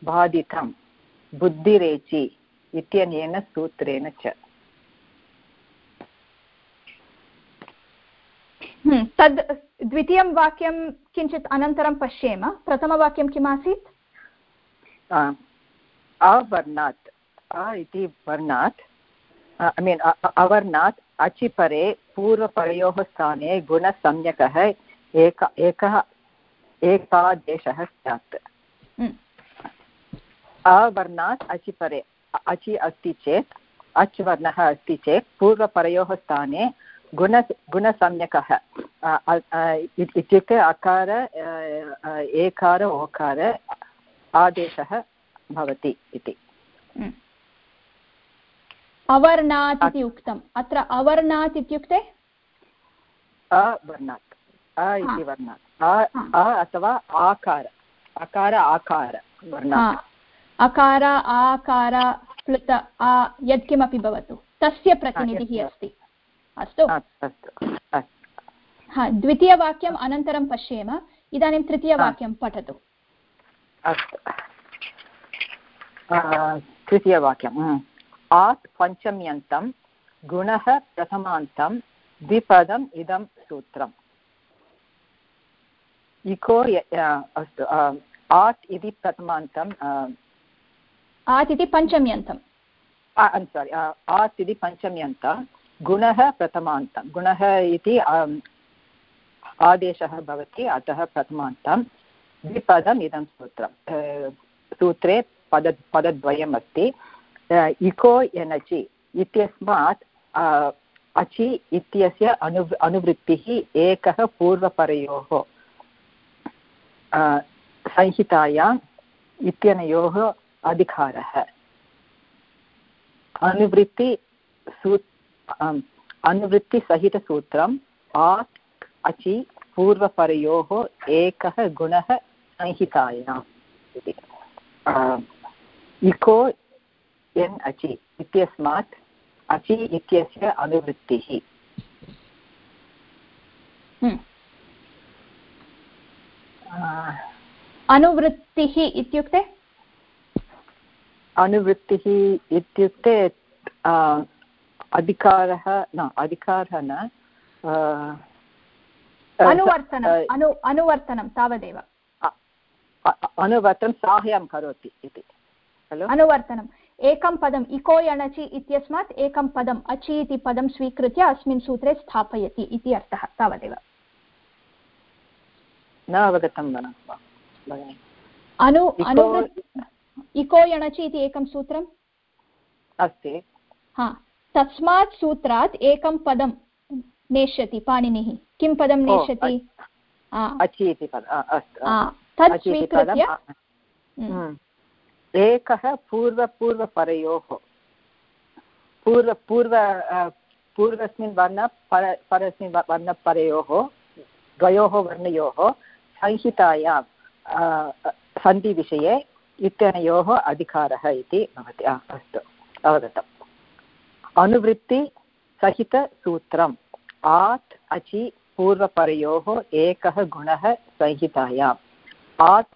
बाधितम्। बुद्धिरेचि इत्यनेन सूत्रेण च। हम्म, तद् द्वितीयं वाक्यं किञ्चित् अनन्तरं पश्येम। प्रथमवाक्यं किम् आसीत्? अवर्णात्। अ इति वर्णात्। ऐ मीन् अवर्णात् अचिपरे पूर्वपरयोः स्थाने गुणसंज्ञकः एक एकः एकादेशः स्यात्। हम्म। अवर्णात् अचिपरे अचि अस्ति चेत् अच् वर्णः अस्ति चेत् पूर्वपरयोः स्थाने गुण गुणसम्यकः इत्युक्ते अकार एकार ओकार आदेशः भवति इति। अवर्णात् इति उक्तम्। अत्र अवर्णात् इत्युक्ते? अवर्णात् अ इति वर्णात्। अ अथवा आकार। अकार आकार अकार आकार प्लुत आ यत्किमपि भवतु। तस्य प्रतिनिधिः अस्ति। अस्तु। हा द्वितीयवाक्यम् अनन्तरं पश्येम। इदानीं तृतीयवाक्यं पठतु। अस्तु। तृतीयवाक्यम् आत् पञ्चम्यन्तं गुणः प्रथमान्तं द्विपदम् इदं सूत्रम्। इको अस्तु आत् इति प्रथमान्तं आत् इति पञ्चम्यन्तम् सारि आत् इति पञ्चम्यन्तं गुणः प्रथमान्तं। गुणः इति आदेशः भवति अतः प्रथमान्तं। द्विपदम् इदं सूत्रं सूत्रे पद पदद्वयम् अस्ति इको एनचि इत्यस्मात् अचि इत्यस्य अनु, अनुवृत्तिः एकः पूर्वपरयोः संहितायाम् इत्यनयोः अधिकारः। अनुवृत्ति सू अनुवृत्तिसहितसूत्रम् आत्, अचि पूर्वपरयोः एकः गुणः संहितायाम् इको एन् अचि इत्यस्मात् अचि इत्यस्य अनुवृत्तिः हम्म। अनुवृत्तिः इत्युक्ते? अनुवृत्तिः इत्युक्ते अधिकारः न अधिकारः न अनुवर्तनम् अनु अनुवर्तनं तावदेव। अनुवर्तनं साहाय्यं करोति इति। खलु अनुवर्तनम् एकं पदम् इको यणचि इत्यस्मात् एकं पदम् अचि इति पदं स्वीकृत्य अस्मिन् सूत्रे स्थापयति इति अर्थः तावदेव। न अवगतं अनु अनु इको यणचि इति एकं सूत्रम् अस्ति। हा। तस्मात् सूत्रात् एकं पदं नेष्यति पाणिनिः। किं पदं नेष्यति? तत् स्वीकृत्य एकः पूर्वपूर्वपरयोः। पूर्व पूर्व पूर्वस्मिन् वर्ण, पर परस्मिन् वर्णपरयोः, द्वयोः वर्णयोः, संहितायां सन्धिविषये इत्यनयोः अधिकारः इति भवति. अस्तु, अवगतम्। अनुवृत्तिसहितसूत्रम् आत्, अचि, पूर्वपरयोः, एकः गुणः संहितायाम्। आत्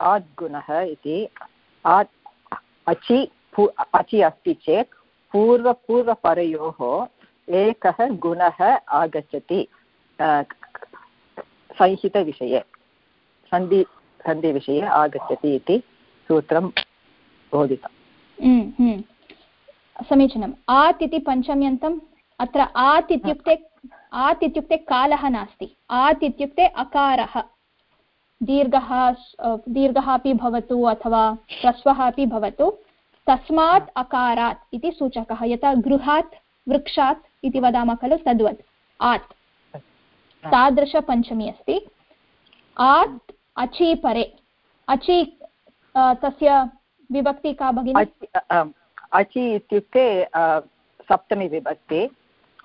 आद्गुणः इति आत् अचि अचि अस्ति चेत् पूर्वपूर्वपरयोः एकः गुणः आगच्छति संहितविषये सन्धि सन्धिविषये आगच्छति इति सूत्रं बोधितम् हम्म, हम्म। समीचीनम्। आत् इति पञ्चम्यन्तम् अत्र आत् इत्युक्ते आत् इत्युक्ते कालः नास्ति। आत् इत्युक्ते अकारः। दीर्घः दीर्घः अपि भवतु अथवा ह्रस्वः अपि भवतु। तस्मात् अकारात् इति सूचकः, यथा गृहात्, वृक्षात् इति वदामः खलु तद्वत्। आत्। तादृशपञ्चमी अस्ति। आत् अचि परे अचि तस्य विभक्ति का भगिनी? अचि इत्युक्ते सप्तमी विभक्ति।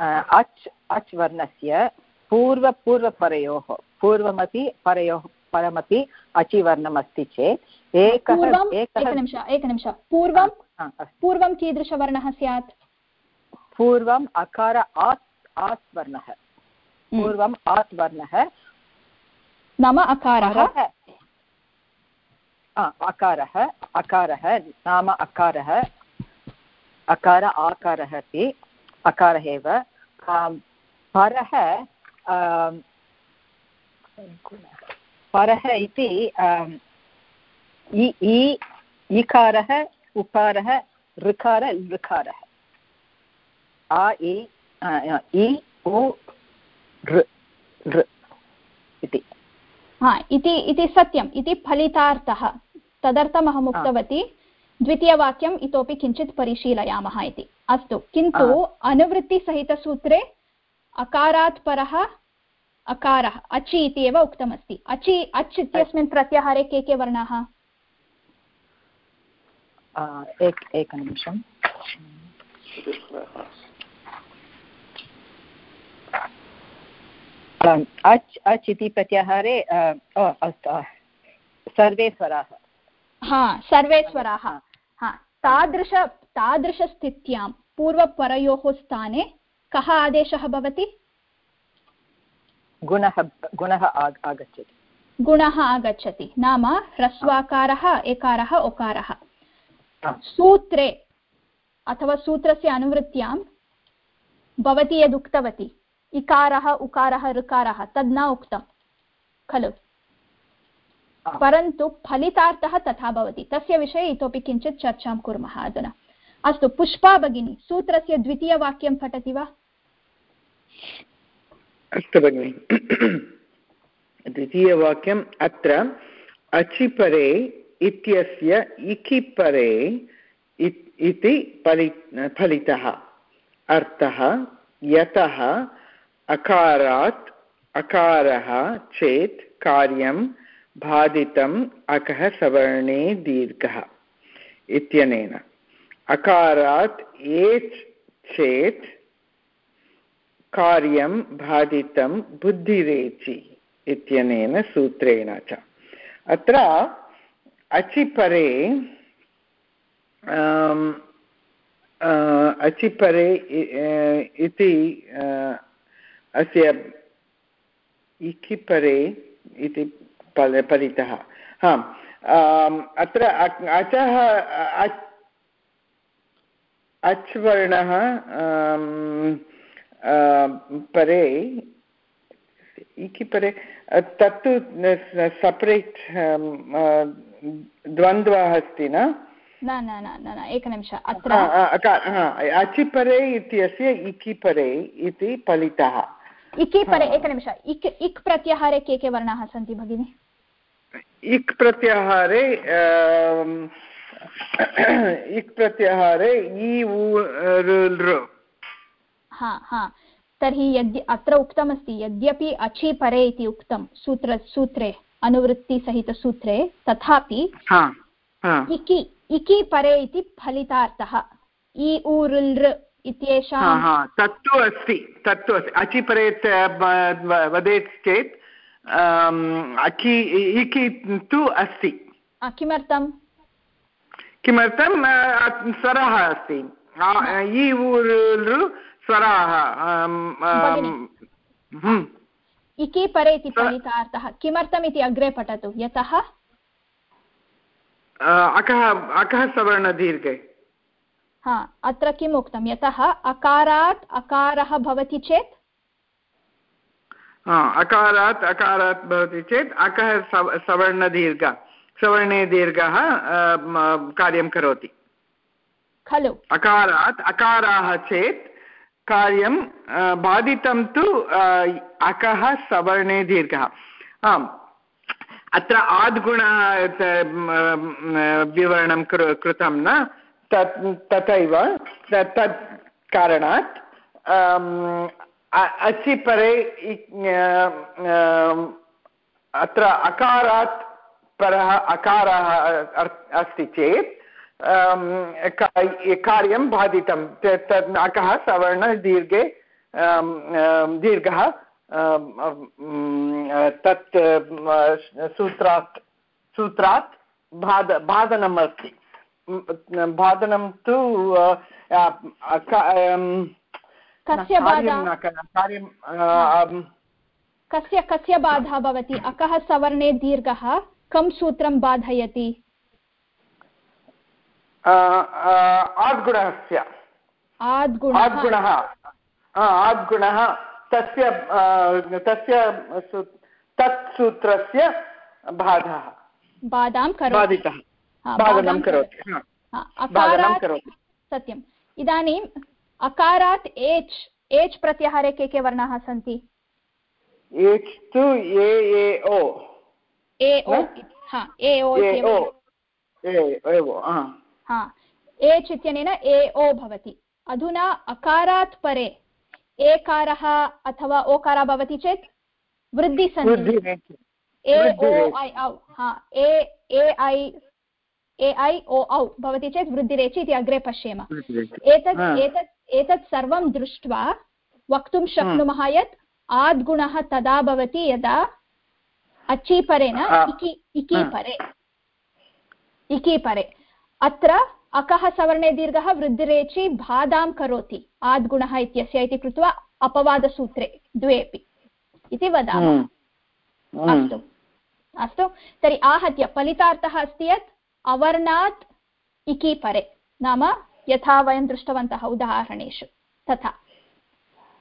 अच् अच् वर्णस्य पूर्वपूर्वपरयोः, पूर्वमपि परयोः परमपि अचिवर्णम् अस्ति चेत्। एकः एकनिमिष एकनिमिष पूर्वं पूर्वं कीदृशवर्णः स्यात्? पूर्वम् अकार आत् आत् वर्णः हम्म। पूर्वम् आत् वर्णः नाम अकारः? अकारः। अकारः। नाम अकारः। अकार आकारः अस्ति अकारः एव। परः परः इति ईकारः उकारः ऋकार लृकारः। आ इ उ इति। हा इति सत्यम् इति फलितार्थः। तदर्थम् अहम् उक्तवती द्वितीयवाक्यम् इतोपि किञ्चित् परिशीलयामः इति। अस्तु किन्तु अनुवृत्तिसहितसूत्रे अकारात् परः अकारः अचि इति एव उक्तमस्ति। अचि अच् इत्यस्मिन् प्रत्याहारे के के वर्णाः? एकनिमिषम् अच् अच् इति प्रत्याहारे सर्वे स्वराः हा सर्वे स्वराः हा तादृश तादृशस्थित्यां पूर्वपरयोः स्थाने कः आदेशः भवति? गुणः गुणः आगच्छति। गुणः आगच्छति। नाम ह्रस्वाकारः एकारः ओकारः। सूत्रे अथवा सूत्रस्य अनुवृत्त्यां भवती यदुक्तवती इकारः उकारः ऋकारः तद् न उक्तं खलु? परन्तु फलितार्थः तथा भवति। तस्य विषये इतोपि किञ्चित् चर्चां कुर्मः अधुना। अस्तु पुष्पा भगिनी सूत्रस्य द्वितीयवाक्यं पठति वा? अस्तु भगिनि। द्वितीयवाक्यम् अत्र, अचिपरे इत्यस्य इकिपरे इति फलि फलितः। अर्थः, यतः, अकारात्, अकारः चेत् कार्यं बाधितम् अकः सवर्णे दीर्घः इत्यनेन। अकारात् एच् चेत् कार्यं बाधितं बुद्धिरेचि इत्यनेन सूत्रेण च। अत्र अचिपरे अचिपरे इति अस्य इकिपरे इति फलितः हा अत्र अचः अच् वर्णः आम्, आ, परे इकि परे तत्तु सपरेट् द्वन्द्वः अस्ति न? न न न न एकनिमिष अत्र अचिपरे इत्यस्य इकिपरे इति फलितः। इकि परे एकनिमिष इक् इक् प्रत्याहारे के के वर्णाः सन्ति भगिनि? इक् प्रत्याहारे इक् प्रत्याहारे इ उ हा हा. तर्हि यद्य अत्र उक्तमस्ति यद्यपि अचि परे इति उक्तं सूत्र सूत्रे अनुवृत्तिसहितसूत्रे तथापि हा हा. इकि इकि परे इति फलितार्थः। इ ऋल् इत्येषां तत्तु अस्ति तत्तु अस्ति. अचिपरे ब- व- वदेत् चेत् अकि इकि तु अस्ति। किमर्थं किमर्थं स्वरः अस्ति। इ उ ऋ लृ स्वराः हम्म, इकि परे इति फलितार्थः। किमर्थमिति अग्रे पठतु? यतः? अकः अकः सवर्णदीर्घे। हा अत्र किम् उक्तं? यतः अकारात् अकारः भवति चेत्? अकारात् अकारात् भवति चेत् अकः सवर्णदीर्घ सवर्णे दीर्घः कार्यं करोति। खलु। अकारात् अकाराः चेत् कार्यं बाधितं तु अकः सवर्णे दीर्घः। आम्। अत्र आद्गुणः विवरणं कृ, कृतं न? तत्, तथैव तत् कारणात् अचि परे अत्र अकारात् परः अकारः अस्ति चेत् कार्यं बाधितं। त- तद् अकः सवर्णदीर्घे दीर्घः तत् सूत्रात् सूत्रात् बाध बाधनम् अस्ति। बाधनं तु कार्यं कस्य कस्य बाधा भवति? अकः सवर्णे दीर्घः कं सूत्रं बाधयति? आद्गुणस्य। आद्गुणः। आद्गुणः। तस्य तस्य तत् सूत्रस्य बाधः। बाधां बाधितः। बाधनं करोति। बाधनं करोति। सत्यम्। इदानीम् अकारात् एच् एच् प्रत्याहारे के के वर्णाः सन्ति? एच् तु ए ए ओ। ए ओ हा ए ओ ए ओ ए एव हा एच् इत्यनेन ए ओ भवति। अधुना अकारात् परे एकारः अथवा ओकारः भवति चेत् वृद्धिसन्धि। ए ओ ऐ औ हा ए ए ऐ ए ऐ ओ औ भवति चेत् वृद्धिरेचि इति अग्रे पश्येम। एतत्। एतत् एतत् सर्वं दृष्ट्वा वक्तुं शक्नुमः यत् आद्गुणः तदा भवति यदा अचीपरेण इकि इकि हा। अत्र अकः सवर्णे दीर्घः वृद्धिरेचि बाधां करोति। आद्गुणः इत्यस्य इति कृत्वा अपवादसूत्रे द्वेपि। इति वदामः। हम्म, हम्म। अस्तु। अस्तु। तर्हि आहत्य फलितार्थः अस्ति यत् अवर्णात् इकि परे। नाम यथा वयं दृष्टवन्तः उदाहरणेषु। तथा।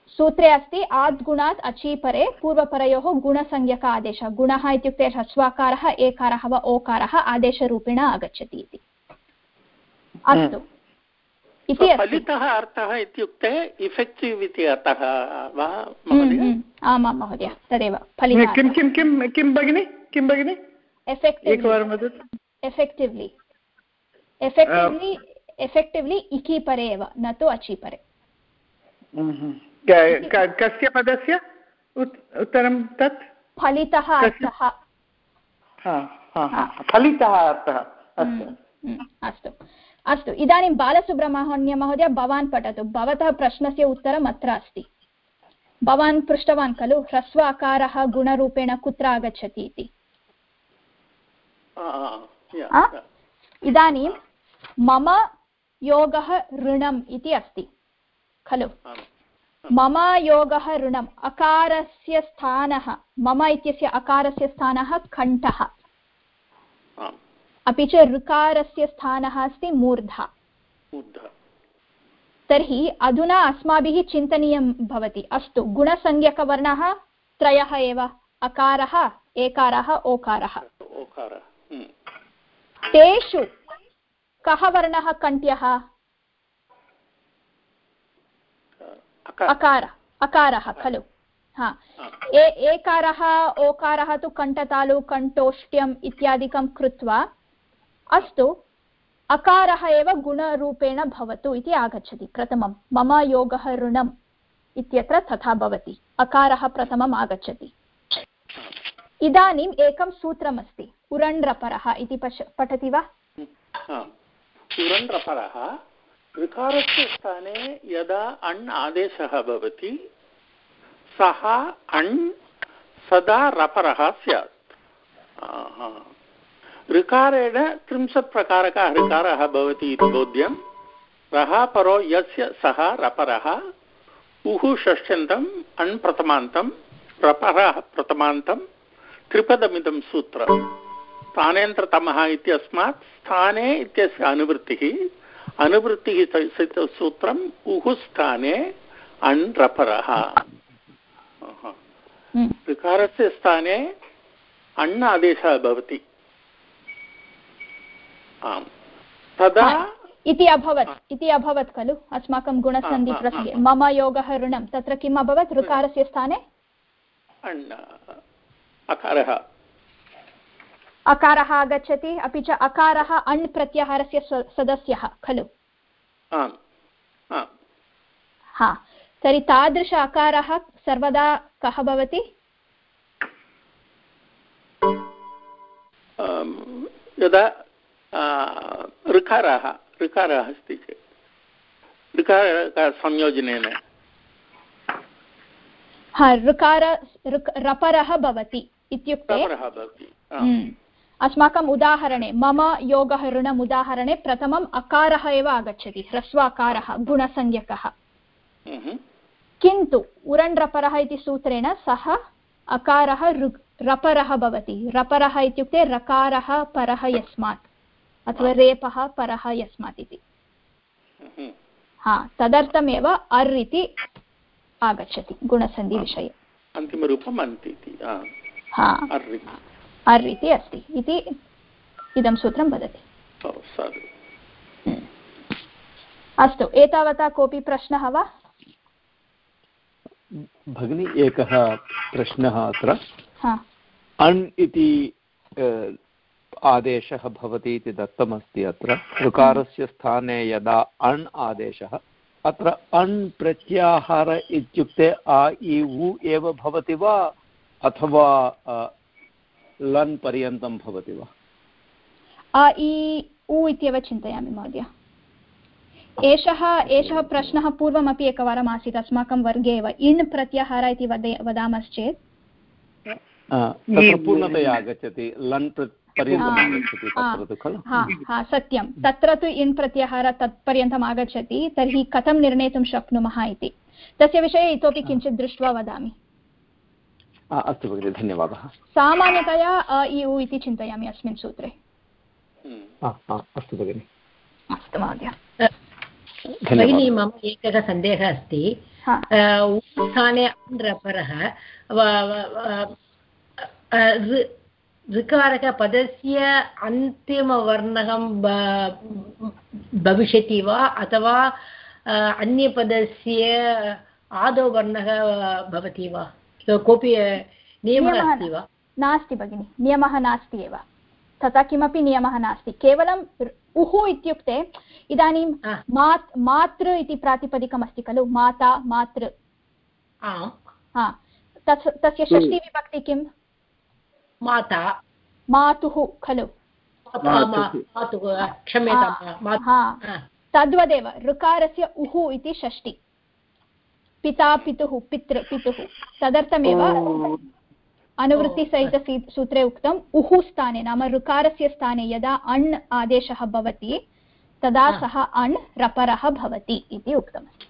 सूत्रे अस्ति आद्गुणात् अचि परे पूर्वपरयोः गुणसंज्ञक आदेशः। गुणः इत्युक्ते ह्रस्वाकारः एकारः वा ओकारः आदेशरूपेण आगच्छति इति। अस्तु। इति फलितः अर्थः इत्युक्ते इफेक्टिव् इति अर्थः वा हम्म, महोदय? हम्म, आमां महोदय तदेव किं किं किं किं भगिनि? किं भगिनि? एकवारं वदतु। एफेक्टिव्लि एफेक्टिव्लि एफेक्टिव्लि इकि परे एव न तु अचि परे हम्म। कस्य पदस्य? उत्तरं तत्? फलितः अर्थः। हा, हा, हा। फलितः अर्थः। अस्तु। अस्तु इदानीं बालसुब्रह्मण्यमहोदय भवान् पठतु। भवतः प्रश्नस्य उत्तरम् अत्र अस्ति। भवान् पृष्टवान् खलु ह्रस्व अकारः गुणरूपेण कुत्र आगच्छति इति? इदानीं मम योगः ऋणम् इति अस्ति। खलु। मम योगः ऋणम्। अकारस्य स्थानः मम इत्यस्य अकारस्य स्थानः कण्ठः अपि च ऋकारस्य स्थानः अस्ति मूर्धा। तर्हि अधुना अस्माभिः चिन्तनीयं भवति। अस्तु गुणसंज्ञकवर्णः त्रयः एव। अकारः एकारः ओकारः। हम्म। तेषु कः वर्णः कण्ठ्यः? अकार। अकारः खलु। हा। ए एकारः ओकारः तु कण्ठतालु कण्ठोष्ट्यम् इत्यादिकं कृत्वा अस्तु, अकारः एव गुणरूपेण भवतु इति आगच्छति, प्रथमं। मम योगः ऋणम् इत्यत्र तथा भवति, अकारः प्रथमम् आगच्छति। इदानीम् एकं सूत्रमस्ति, उरण्ड्रपरः इति पश्य, पठति वा? उरण्ड्रपरः ऋकारस्य स्थाने यदा अण् आदेशः भवति, सः अण् सदा रपरः स्यात्। ऋकारेण त्रिंशत् प्रकारकः ऋकारः भवति इति बोध्यं। रः परो यस्य सः रपरः। उः षष्ठ्यन्तम् अण् प्रथमान्तं रपरः प्रथमान्तं त्रिपदमिदं सूत्रं। स्थानेन्द्रतमः इत्यस्मात् स्थाने इत्यस्य अनुवृत्तिः। अनुवृत्तिः सूत्रम् उः स्थाने अण् रपरः। हम्म। ऋकारस्य स्थाने अण् आदेशः भवति। आम्। तदा इति अभवत् इति अभवत् खलु? अस्माकं गुणसन्धिप्रसङ्गे मम योगः ऋणं तत्र किम् अभवत्? ऋकारस्य स्थाने? अकारः। अकारः आगच्छति अपि च अकारः अण् प्रत्याहारस्य सदस्यः खलु? हा। तर्हि तादृश अकारः सर्वदा कः भवति? यदा ऋकारः ऋकारः अस्ति चेत् ऋकार संयोजनेन हा ऋकार रपरः भवति इत्युक्ते हम्म। अस्माकम् उदाहरणे मम योगः ऋणम् उदाहरणे प्रथमम् अकारः एव आगच्छति ह्रस्व अकारः गुणसंज्ञकः हम्म। किन्तु उरण् इति सूत्रेण सः अकारः रपरः भवति रपरः इत्युक्ते रकारः परः यस्मात् अथवा रेपः परः यस्मात् इति। हा तदर्थमेव अर् इति आगच्छति गुणसन्धिविषये। अन्तिमरूपम् अन्त् इति हा। अर् इति। अस्ति। इति इदं सूत्रं वदति। हम्म। अस्तु एतावता कोऽपि प्रश्नः वा? भगिनी एकः प्रश्नः अत्र। अण् इति आदेशः भवति इति दत्तमस्ति अत्र। ऋकारस्य स्थाने यदा अण् आदेशः अत्र अण् प्रत्याहार इत्युक्ते आ इ उ एव भवति वा? अथवा लन् पर्यन्तं भवति वा? अ इ उ इत्येव चिन्तयामि महोदय। एषः एषः प्रश्नः पूर्वमपि एकवारम् आसीत् अस्माकं वर्गे एव। इण् प्रत्याहार इति वदे वदामश्चेत्। पूर्णतया आगच्छति। लन् हा। सत्यं। तत्र तु इन् प्रत्याहार तत्पर्यन्तम् आगच्छति तर्हि कथं निर्णेतुं शक्नुमः इति। तस्य विषये इतोपि किञ्चित् दृष्ट्वा वदामि। अस्तु भगिनि धन्यवादः। सामान्यतया अ इ उ इति चिन्तयामि अस्मिन् सूत्रे। अस्तु भगिनि। अस्तु महोदय। भगिनी मम एकः सन्देहः अस्ति। स्थाने रपरः ऋकारः पदस्य अन्तिमवर्णः भविष्यति वा? अथवा अन्यपदस्य आदौ वर्णः भवति वा? कोऽपि नियमः अस्ति वा? नास्ति भगिनि। नियमः नास्ति एव। तथा किमपि नियमः नास्ति। केवलम् उः इत्युक्ते इदानीं मात् मातृ इति प्रातिपदिकमस्ति खलु? माता मातृ। तस्य षष्टिविभक्ति किम्? माता। मातुः खलु। तद्वदेव ऋकारस्य उः इति षष्टि पिता पितुः पितृ पितुः। तदर्थमेव अनुवृत्तिसहित सूत्रे उक्तम् उः स्थाने नाम ऋकारस्य स्थाने यदा अण् आदेशः भवति तदा सः अण् रपरः भवति इति उक्तमस्ति।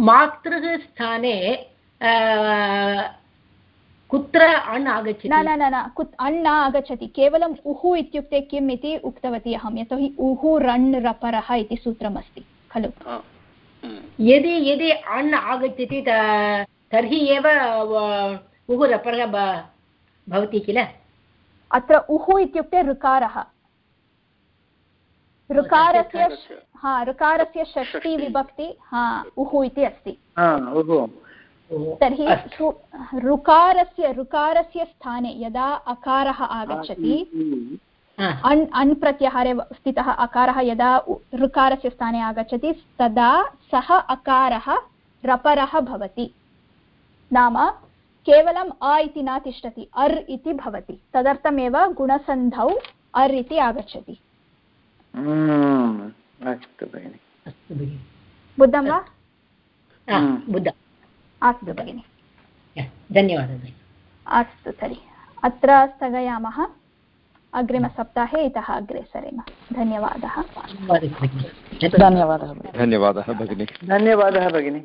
मातृः स्थाने कुत्र अण् आगच्छति? न न न न कुत् अण् न आगच्छति केवलम् उः इत्युक्ते किम् इति उक्तवती अहं यतोहि उः रण् रपरः इति सूत्रमस्ति खलु? यदि यदि अण् आगच्छति तर्हि एव उः रपरः भवति किल? अत्र उः इत्युक्ते ऋकारः। ऋकारस्य हा ऋकारस्य षष्टिविभक्ति हा उः इति अस्ति। तर्हि ऋकारस्य ऋकारस्य स्थाने यदा अकारः आगच्छति अण् अण् प्रत्याहारे स्थितः अकारः यदा ऋकारस्य स्थाने आगच्छति तदा सः अकारः रपरः भवति। नाम केवलम् अ इति न तिष्ठति अर् इति भवति। तदर्थमेव गुणसन्धौ अर् इति आगच्छति। बुद्धं वा? अस्तु भगिनि। धन्यवादः। अस्तु तर्हि। अत्र स्थगयामः। अग्रिमसप्ताहे इतः अग्रे सरेम। धन्यवादः। धन्यवादः धन्यवादः भगिनि। धन्यवादः भगिनि।